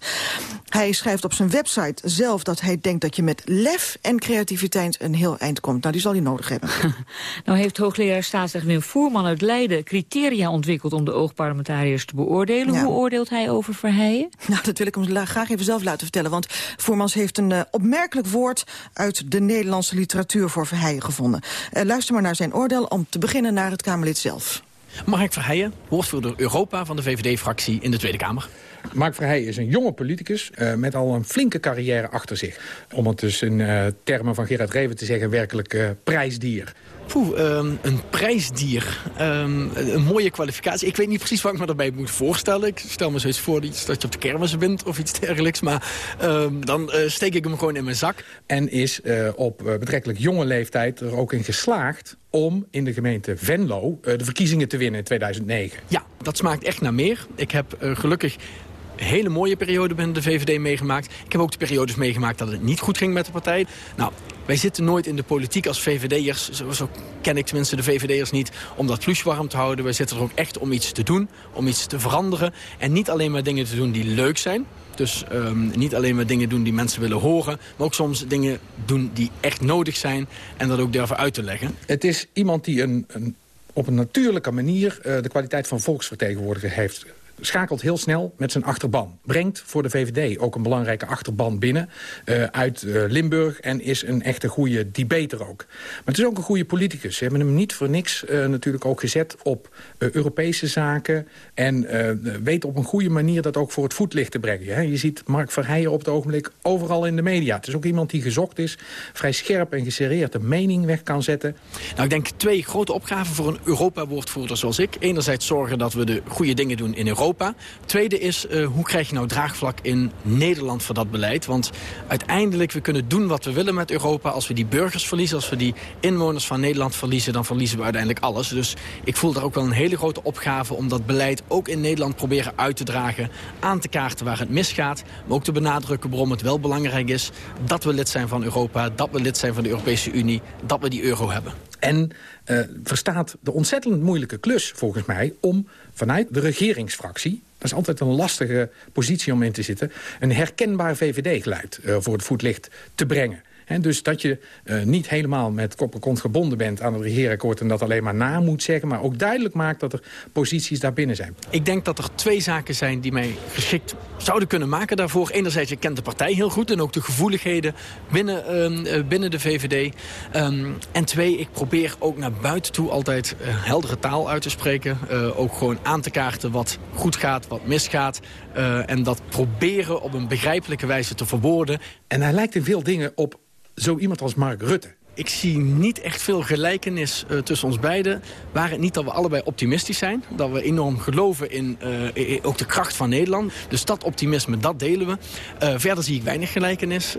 Hij schrijft op zijn website zelf dat hij denkt dat je met lef en creativiteit een heel eind komt. Nou, die zal hij nodig hebben. <laughs> nou heeft hoogleraar staatsrecht Wim Voerman uit Leiden criteria ontwikkeld om de oogparlementariër parlementariërs te beoordelen. Hoe oordeelt hij over Verheijen? <laughs> Nou, dat wil ik hem graag even zelf laten vertellen. Want Voermans heeft een eh, opmerkelijk woord uit de Nederlandse literatuur voor Verheijen gevonden. Eh, luister maar naar zijn oordeel om te beginnen naar het Kamerlid zelf. Mark Verheijen, woordvoerder Europa van de VVD-fractie in de Tweede Kamer. Mark Verheijen is een jonge politicus eh, met al een flinke carrière achter zich. Om het dus in eh, termen van Gerard Reven te zeggen, werkelijk eh, prijsdier. Poeh, ehm, een prijsdier. Ehm, een mooie kwalificatie. Ik weet niet precies wat ik me daarbij moet voorstellen. Ik stel me zoiets voor dat je op de kermis bent of iets dergelijks. Maar ehm, dan eh, steek ik hem gewoon in mijn zak. En is eh, op eh, betrekkelijk jonge leeftijd er ook in geslaagd om in de gemeente Venlo de verkiezingen te winnen in 2009. Ja, dat smaakt echt naar meer. Ik heb gelukkig hele mooie periode binnen de VVD meegemaakt. Ik heb ook de periodes meegemaakt dat het niet goed ging met de partij. Nou, wij zitten nooit in de politiek als VVD'ers. Zo, zo ken ik tenminste de VVD'ers niet. Om dat ploesje warm te houden. Wij zitten er ook echt om iets te doen. Om iets te veranderen. En niet alleen maar dingen te doen die leuk zijn. Dus ehm, niet alleen maar dingen doen die mensen willen horen. Maar ook soms dingen doen die echt nodig zijn. En dat ook durven uit te leggen. Het is iemand die een, een, op een natuurlijke manier eh, de kwaliteit van volksvertegenwoordiger heeft schakelt heel snel met zijn achterban. Brengt voor de VVD ook een belangrijke achterban binnen eh, uit eh, Limburg... en is een echte goede debater ook. Maar het is ook een goede politicus. Ze hebben hem niet voor niks eh, natuurlijk ook gezet op Europese zaken... en weet op een goede manier dat ook voor het voetlicht te brengen. Hè. Je ziet Mark Verheijen op het ogenblik overal in de media. Het is ook iemand die gezocht is, vrij scherp en geserreerd... een mening weg kan zetten. Nou, ik denk twee grote opgaven voor een Europa-woordvoerder zoals ik. Enerzijds zorgen dat we de goede dingen doen in Europa. Tweede is, eh, hoe krijg je nou draagvlak in Nederland voor dat beleid? Want uiteindelijk, we kunnen doen wat we willen met Europa. Als we die burgers verliezen, als we die inwoners van Nederland verliezen... dan verliezen we uiteindelijk alles. Dus ik voel daar ook wel een hele grote opgave... om dat beleid ook in Nederland proberen uit te dragen. Aan te kaarten waar het misgaat. Maar ook te benadrukken waarom het wel belangrijk is... dat we lid zijn van Europa, dat we lid zijn van de Europese Unie... dat we die euro hebben. En eh, verstaat de ontzettend moeilijke klus, volgens mij... om vanuit de regeringsfractie... dat is altijd een lastige positie om in te zitten... een herkenbaar VVD-geluid eh, voor het voetlicht te brengen. He, dus dat je uh, niet helemaal met kop en kont gebonden bent aan het regeerakkoord... en dat alleen maar na moet zeggen, maar ook duidelijk maakt dat er posities daarbinnen zijn. Ik denk dat er twee zaken zijn die mij geschikt zouden kunnen maken daarvoor. Enerzijds, ik ken de partij heel goed en ook de gevoeligheden binnen, uh, binnen de VVD. Um, en twee, ik probeer ook naar buiten toe altijd uh, heldere taal uit te spreken. Uh, ook gewoon aan te kaarten wat goed gaat, wat misgaat. en dat proberen op een begrijpelijke wijze te verwoorden. En hij lijkt in veel dingen op zo iemand als Mark Rutte. Ik zie niet echt veel gelijkenis uh, tussen ons beiden. Waar het niet dat we allebei optimistisch zijn. Dat we enorm geloven in, in ook de kracht van Nederland. Dus dat optimisme, dat delen we. Uh, verder zie ik weinig gelijkenis.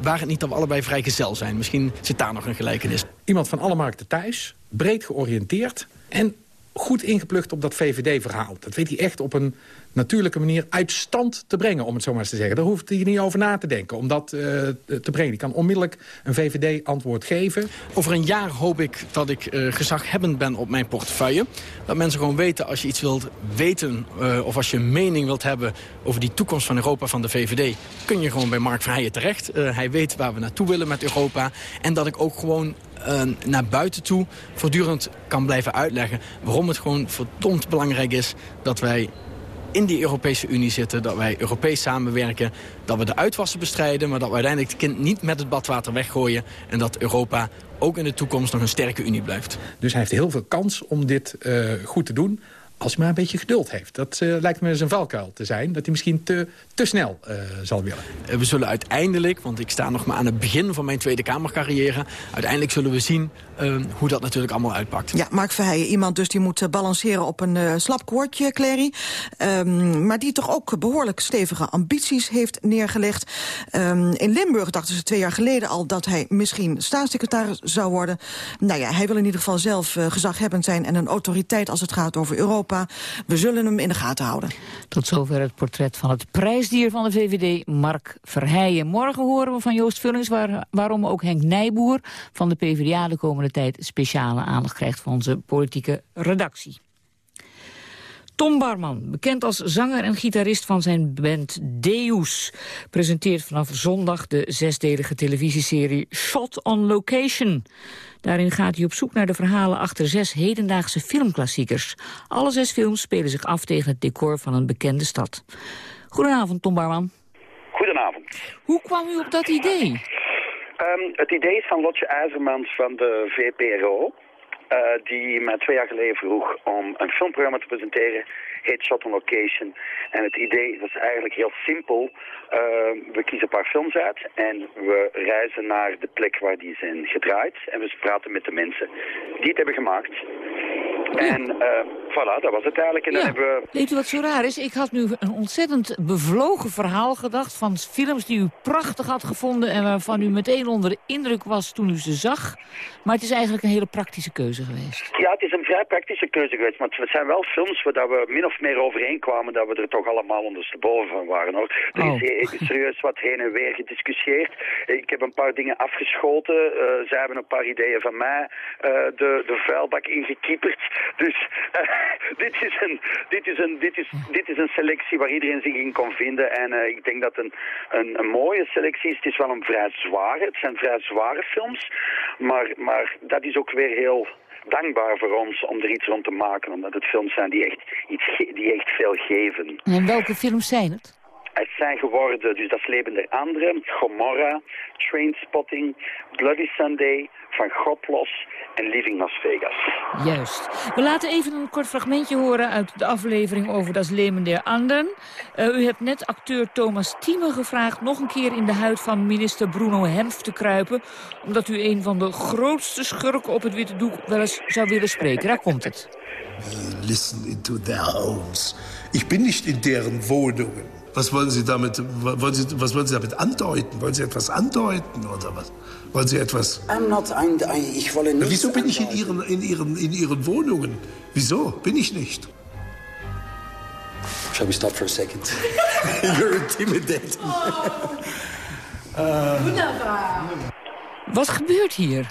waar het niet dat we allebei vrijgezel zijn. Misschien zit daar nog een gelijkenis. Iemand van alle markten thuis. Breed georiënteerd. En goed ingeplucht op dat VVD-verhaal. Dat weet hij echt op een natuurlijke manier uit stand te brengen, om het zo maar te zeggen. Daar hoeft hij niet over na te denken, om dat uh, te brengen. Die kan onmiddellijk een VVD-antwoord geven. Over een jaar hoop ik dat ik uh, gezaghebbend ben op mijn portefeuille. Dat mensen gewoon weten, als je iets wilt weten... Uh, of als je een mening wilt hebben over die toekomst van Europa van de VVD... kun je gewoon bij Mark Verheijen terecht. hij weet waar we naartoe willen met Europa. En dat ik ook gewoon naar buiten toe voortdurend kan blijven uitleggen... waarom het gewoon verdomd belangrijk is dat wij in die Europese Unie zitten, dat wij Europees samenwerken... dat we de uitwassen bestrijden, maar dat we uiteindelijk het kind niet met het badwater weggooien... en dat Europa ook in de toekomst nog een sterke Unie blijft. Dus hij heeft heel veel kans om dit uh, goed te doen als hij maar een beetje geduld heeft. Dat uh, lijkt me zijn valkuil te zijn. Dat hij misschien te, te snel uh, zal willen. Uh, we zullen uiteindelijk, want ik sta nog maar aan het begin van mijn Tweede Kamercarrière... uiteindelijk zullen we zien hoe dat natuurlijk allemaal uitpakt. Ja, Mark Verheijen, iemand dus die moet balanceren op een slap koordje, Clary. Um, maar die toch ook behoorlijk stevige ambities heeft neergelegd. Um, in Limburg dachten ze twee jaar geleden al dat hij misschien staatssecretaris zou worden. Nou ja, hij wil in ieder geval zelf gezaghebbend zijn... en een autoriteit als het gaat over Europa. We zullen hem in de gaten houden. Tot zover het portret van het prijsdier van de VVD, Mark Verheijen. Morgen horen we van Joost Vullings waar, waarom ook Henk Nijboer van de PvdA de komende tijd speciale aandacht krijgt van onze politieke redactie. Tom Barman, bekend als zanger en gitarist van zijn band Deus... presenteert vanaf zondag de zesdelige televisieserie Shot on Location. Daarin gaat hij op zoek naar de verhalen achter zes hedendaagse filmklassiekers. Alle zes films spelen zich af tegen het decor van een bekende stad. Goedenavond, Tom Barman. Goedenavond. Hoe kwam u op dat idee? Ehm, het idee is van Lotje IJzermans van de VPRO. Eh, die mij twee jaar geleden vroeg om een filmprogramma te presenteren. Heet Shot on Location. En het idee is eigenlijk heel simpel. Ehm, we kiezen een paar films uit en we reizen naar de plek waar die zijn gedraaid. En we praten met de mensen die het hebben gemaakt. En eh, voilà, dat was het eigenlijk. En dan hebben we Weet u wat zo raar is? Ik had nu een ontzettend bevlogen verhaal gedacht... van films die u prachtig had gevonden... en waarvan u meteen onder de indruk was toen u ze zag. Maar het is eigenlijk een hele praktische keuze geweest. Ja, het is een vrij praktische keuze geweest, maar het zijn wel films waar we min of meer overeen kwamen dat we er toch allemaal ondersteboven van waren. Hoor. Er Oh. is <laughs> serieus wat heen en weer gediscussieerd. Ik heb een paar dingen afgeschoten. eh, zij hebben een paar ideeën van mij eh, de, de vuilbak ingekieperd. Dus eh, <laughs> dit, is een, dit, is een, dit, is, dit is een selectie waar iedereen zich in kon vinden. En ik denk dat een, een, een mooie selectie is. Het is wel een vrij zware, het zijn vrij zware films. Maar, maar dat is ook weer heel dankbaar voor ons om er iets rond te maken. Omdat het films zijn die echt, iets die echt veel geven. En welke films zijn het? Zijn geworden, dus dat is Leben der Anderen, Gomorra, Trainspotting, Bloody Sunday, Van God Los en Living Las Vegas. Juist. We laten even een kort fragmentje horen uit de aflevering over Das Leben der Anderen. Eh, u hebt net acteur Thomas Thieme gevraagd nog een keer in de huid van minister Bruno Hemf te kruipen. Omdat u een van de grootste schurken op het witte doek wel eens zou willen spreken. Daar komt het. listen into their homes. Ich bin nicht in deren Wohnungen. Was wollen Sie damit, wollen Sie, was wollen Sie damit andeuten? Wollen Sie etwas andeuten oder was? Wollen Sie etwas... I'm not, I'm, I, ich wolle nicht... Wieso bin ich in Ihren, in, Ihren, in Ihren Wohnungen? Wieso? Bin ich nicht. Shall we stop for a second? <laughs> You're intimidating. uh, Wat gebeurt hier?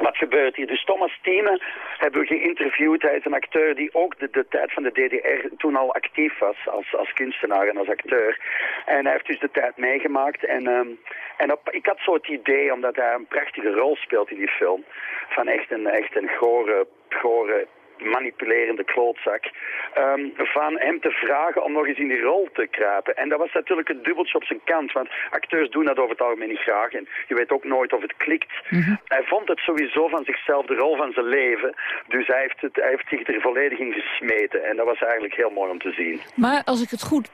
Wat gebeurt hier? Dus Thomas Thieme hebben we geïnterviewd. Hij is een acteur die ook de, de tijd van de DDR toen al actief was als, als kunstenaar en als acteur. En hij heeft dus de tijd meegemaakt. En, ehm, en ik had zo het idee, omdat hij een prachtige rol speelt in die film, van echt een, echt een gore, gore manipulerende klootzak, ehm, van hem te vragen om nog eens in die rol te kruipen. En dat was natuurlijk een dubbeltje op zijn kant, want acteurs doen dat over het algemeen niet graag en je weet ook nooit of het klikt. Hij vond het sowieso van zichzelf de rol van zijn leven, dus hij heeft, het, hij heeft zich er volledig in gesmeten en dat was eigenlijk heel mooi om te zien. Maar als ik het goed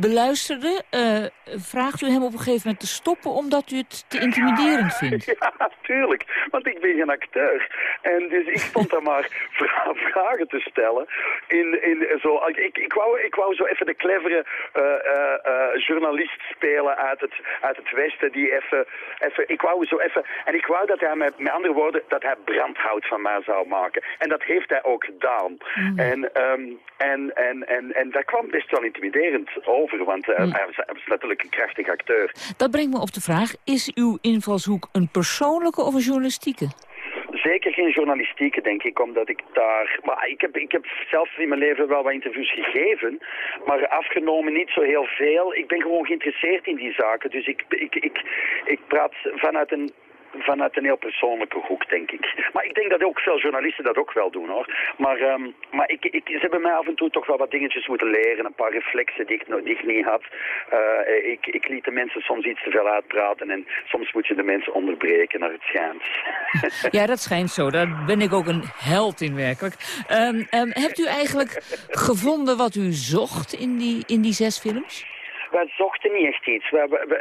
beluisterde, eh, vraagt u hem op een gegeven moment te stoppen omdat u het te intimiderend <laughs> vindt. Ja, tuurlijk. Want ik ben geen acteur. En dus ik stond daar maar <laughs> vragen te stellen. In, in, zo, ik, ik, wou, ik wou zo even de clevere eh, eh, eh, journalist spelen uit het, uit het Westen. Die even, even, ik wou zo even... En ik wou dat hij, met, met andere woorden, dat hij brandhout van mij zou maken. En dat heeft hij ook gedaan. En, ehm, en, en, en, en dat kwam best wel intimiderend over. Want eh, hij, was, hij was natuurlijk een krachtig acteur. Dat brengt me op de vraag, is uw invalshoek een persoonlijke of een journalistieke? Geen journalistieke, denk ik, omdat ik daar... Maar ik heb, ik heb zelf in mijn leven wel wat interviews gegeven, maar afgenomen niet zo heel veel. Ik ben gewoon geïnteresseerd in die zaken, dus ik, ik, ik, ik praat vanuit een vanuit een heel persoonlijke hoek, denk ik. Maar ik denk dat ook veel journalisten dat ook wel doen, hoor. Maar, ehm, maar ik, ik, ze hebben mij af en toe toch wel wat dingetjes moeten leren. Een paar reflexen die ik, nog- die ik niet had. Eh, ik, ik liet de mensen soms iets te veel uitpraten. En soms moet je de mensen onderbreken, naar het schijnt. <laughs> Ja, dat schijnt zo. Daar ben ik ook een held in werkelijk. Ehm, ehm, hebt u eigenlijk gevonden wat u zocht in die, in die zes films? Wij zochten niet echt iets.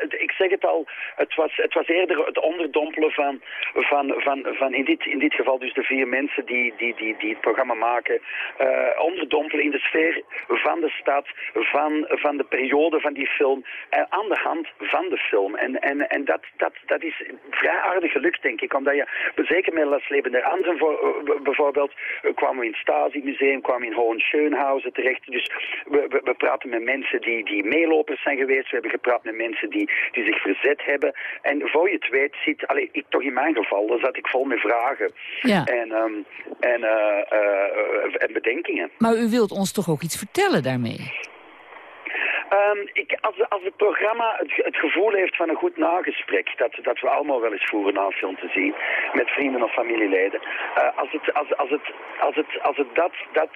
Ik zeg het al, het was, het was eerder het onderdompelen van, van, van, van in, dit, in dit geval dus de vier mensen die, die, die, die het programma maken, eh, onderdompelen in de sfeer van de stad, van, van de periode van die film, eh, aan de hand van de film. En, en, en dat, dat, dat is vrij aardig gelukt, denk ik, omdat je, zeker met Las Leben der Anderen voor, eh, bijvoorbeeld, eh, kwamen we in het Stasi-museum, kwamen we in Hohenschönhausen terecht. Dus we, we, we praten met mensen die, die meelopen zijn geweest. We hebben gepraat met mensen die, die zich verzet hebben. En voor je het weet zit, allee, ik toch in mijn geval, dan zat ik vol met vragen. Ja. En, ehm, en, eh, eh, en bedenkingen. Maar u wilt ons toch ook iets vertellen daarmee? Ehm, ik, als, als het programma het, het gevoel heeft van een goed nagesprek, dat, dat we allemaal wel eens voeren na een film te zien, met vrienden of familieleden. eh, als, het, als, als, het, als, het, als het dat, dat,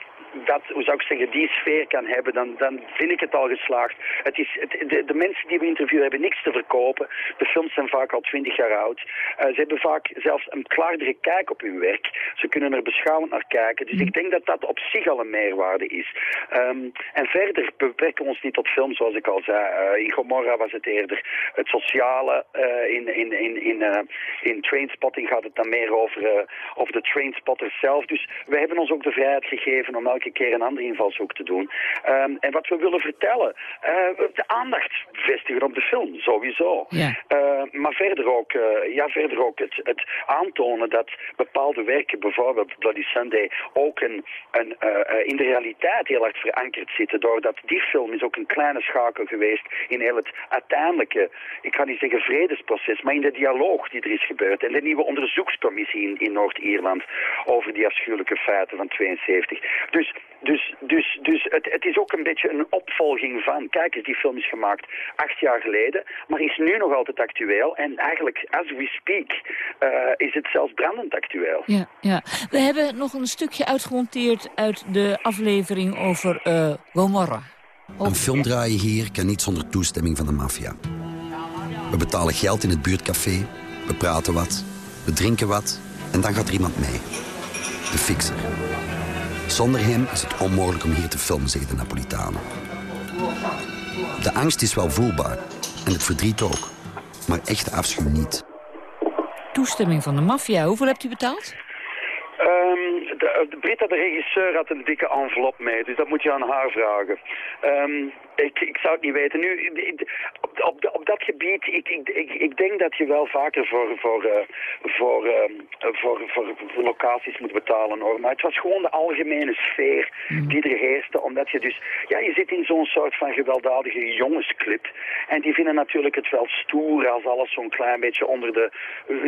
dat, hoe zou ik zeggen, die sfeer kan hebben, dan, dan vind ik het al geslaagd. Het is, de, mensen die we interviewen hebben niks te verkopen. De films zijn vaak al twintig jaar oud. Eh, ze hebben vaak zelfs een klaardere kijk op hun werk. Ze kunnen er beschouwend naar kijken. Dus ik denk dat dat op zich al een meerwaarde is. Ehm, en verder beperken we ons niet tot film, zoals ik al zei. Eh, in Gomorra was het eerder het sociale. eh, in, in, in, in, eh, in Trainspotting gaat het dan meer over, eh, over de Trainspotters zelf. Dus we hebben ons ook de vrijheid gegeven om keer een andere invalshoek te doen. Ehm, en wat we willen vertellen, eh, de aandacht vestigen op de film, sowieso. Eh, maar verder ook, eh, ja, verder ook het, het aantonen dat bepaalde werken, bijvoorbeeld Bloody Sunday, ook een, een, in de realiteit heel erg verankerd zitten. Doordat die film is ook een kleine schakel geweest in heel het uiteindelijke, ik ga niet zeggen vredesproces, maar in de dialoog die er is gebeurd. En de nieuwe onderzoekscommissie in, in Noord-Ierland over die afschuwelijke feiten van 72. Dus, dus, dus, dus het, het is ook een beetje een opvolging van, kijk eens, die film is gemaakt acht jaar geleden, maar is nu nog altijd actueel. En eigenlijk, as we speak, eh, is het zelfs brandend actueel. Ja, ja. We hebben nog een stukje uitgemonteerd uit de aflevering over eh Gomorra. Een film draaien hier kan niet zonder toestemming van de maffia. We betalen geld in het buurtcafé, we praten wat, we drinken wat en dan gaat er iemand mee. De fixer. Zonder hem is het onmogelijk om hier te filmen, zeggen de Napolitanen. De angst is wel voelbaar en het verdriet ook, maar echte afschuw niet. Toestemming van de maffia. Hoeveel hebt u betaald? Ehm, de, de Britta, de regisseur, had een dikke envelop mee, dus dat moet je aan haar vragen. Ehm, ik, ik zou het niet weten. Nu, op, op, op dat gebied, ik, ik, ik, denk dat je wel vaker voor, voor, eh, voor, ehm, voor, voor, voor locaties moet betalen hoor. Maar het was gewoon de algemene sfeer die er heerste, omdat je dus, ja, je zit in zo'n soort van gewelddadige jongensclip. En die vinden natuurlijk het wel stoer als alles zo'n klein beetje onder de,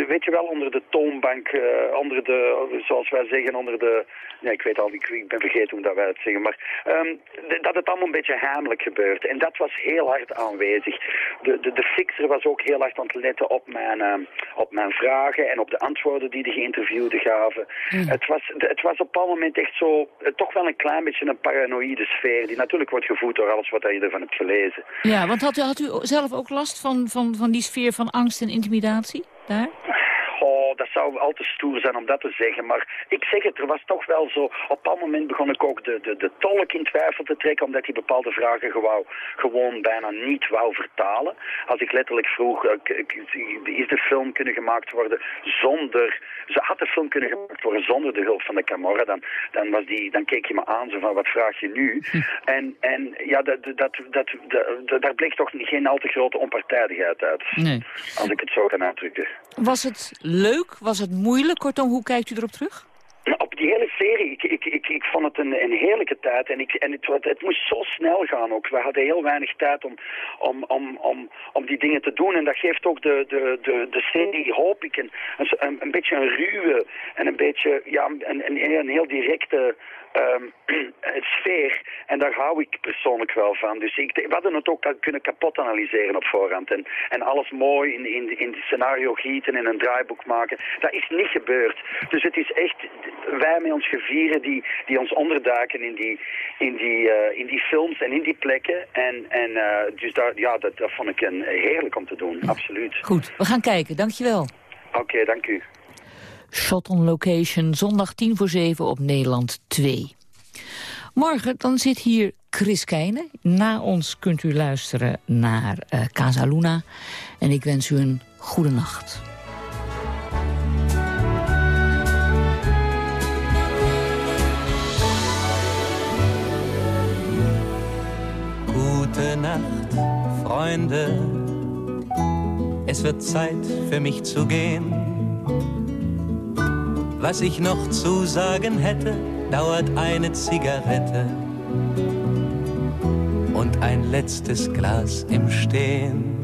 weet je wel, onder de toonbank, eh, onder de, zoals wij zeggen, onder de, ja, ik weet al, ik, ik ben vergeten hoe dat wij het zeggen, maar ehm, dat het allemaal een beetje heimelijk gebeurt. En dat was heel hard aanwezig. De, de, de fixer was ook heel hard aan het letten op mijn, ehm, op mijn vragen en op de antwoorden die de geïnterviewden gaven. Het, was, het was op een moment echt zo, eh, toch wel een klein beetje een paranoïde sfeer, die natuurlijk wordt gevoed door alles wat je ervan hebt gelezen. Ja, want had u, had u zelf ook last van, van, van die sfeer van angst en intimidatie daar? Oh, dat zou al te stoer zijn om dat te zeggen. Maar ik zeg het, er was toch wel zo... Op een moment begon ik ook de, de, de tolk in twijfel te trekken... omdat hij bepaalde vragen gewoon, gewoon bijna niet wou vertalen. Als ik letterlijk vroeg... eh, is de film kunnen gemaakt worden zonder... Ze had de film kunnen gemaakt worden zonder de hulp van de Camorra... Dan, dan, was die, dan keek je me aan zo van, wat vraag je nu? <laughs> En, en ja, dat, dat, dat, dat, dat- daar bleek toch geen al te grote onpartijdigheid uit. Nee. Als ik het zo kan uitdrukken. Was het leuk? Was het moeilijk? Kortom, hoe kijkt u erop terug? Op die hele serie, ik, ik, ik, ik vond het een, een heerlijke tijd en, ik, en het, het moest zo snel gaan ook. We hadden heel weinig tijd om, om, om, om, om die dingen te doen en dat geeft ook de, de, de, de serie, hoop ik, een, een, een beetje een ruwe en een beetje, ja, een, een, een heel directe ehm, <clears throat> sfeer. En daar hou ik persoonlijk wel van. Dus ik, we hadden het ook kunnen kapot analyseren op voorhand en, en alles mooi in, in, in het scenario gieten en een draaiboek maken. Dat is niet gebeurd. Dus het is echt wij met ons gevieren die, die ons onderduiken in die, in, die, eh, in die films en in die plekken. En, en eh, dus daar, ja, dat, dat vond ik een, heerlijk om te doen, absoluut. Goed, we gaan kijken. Dankjewel. Oké, dank u. Shot on Location, zondag 10 voor 7 op Nederland 2. Morgen dan zit hier Chris Keijnen. Na ons kunt u luisteren naar eh Casa Luna. En ik wens u een goede nacht. Gute Nacht, Freunde. Es wird Zeit für mich zu gehen. Was ich noch zu sagen hätte, dauert eine Zigarette und ein letztes Glas im Stehen.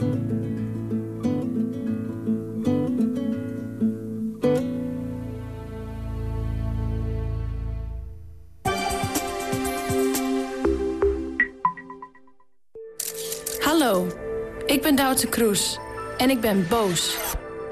Hallo, ik ben Doutzen Kroes en ik ben boos.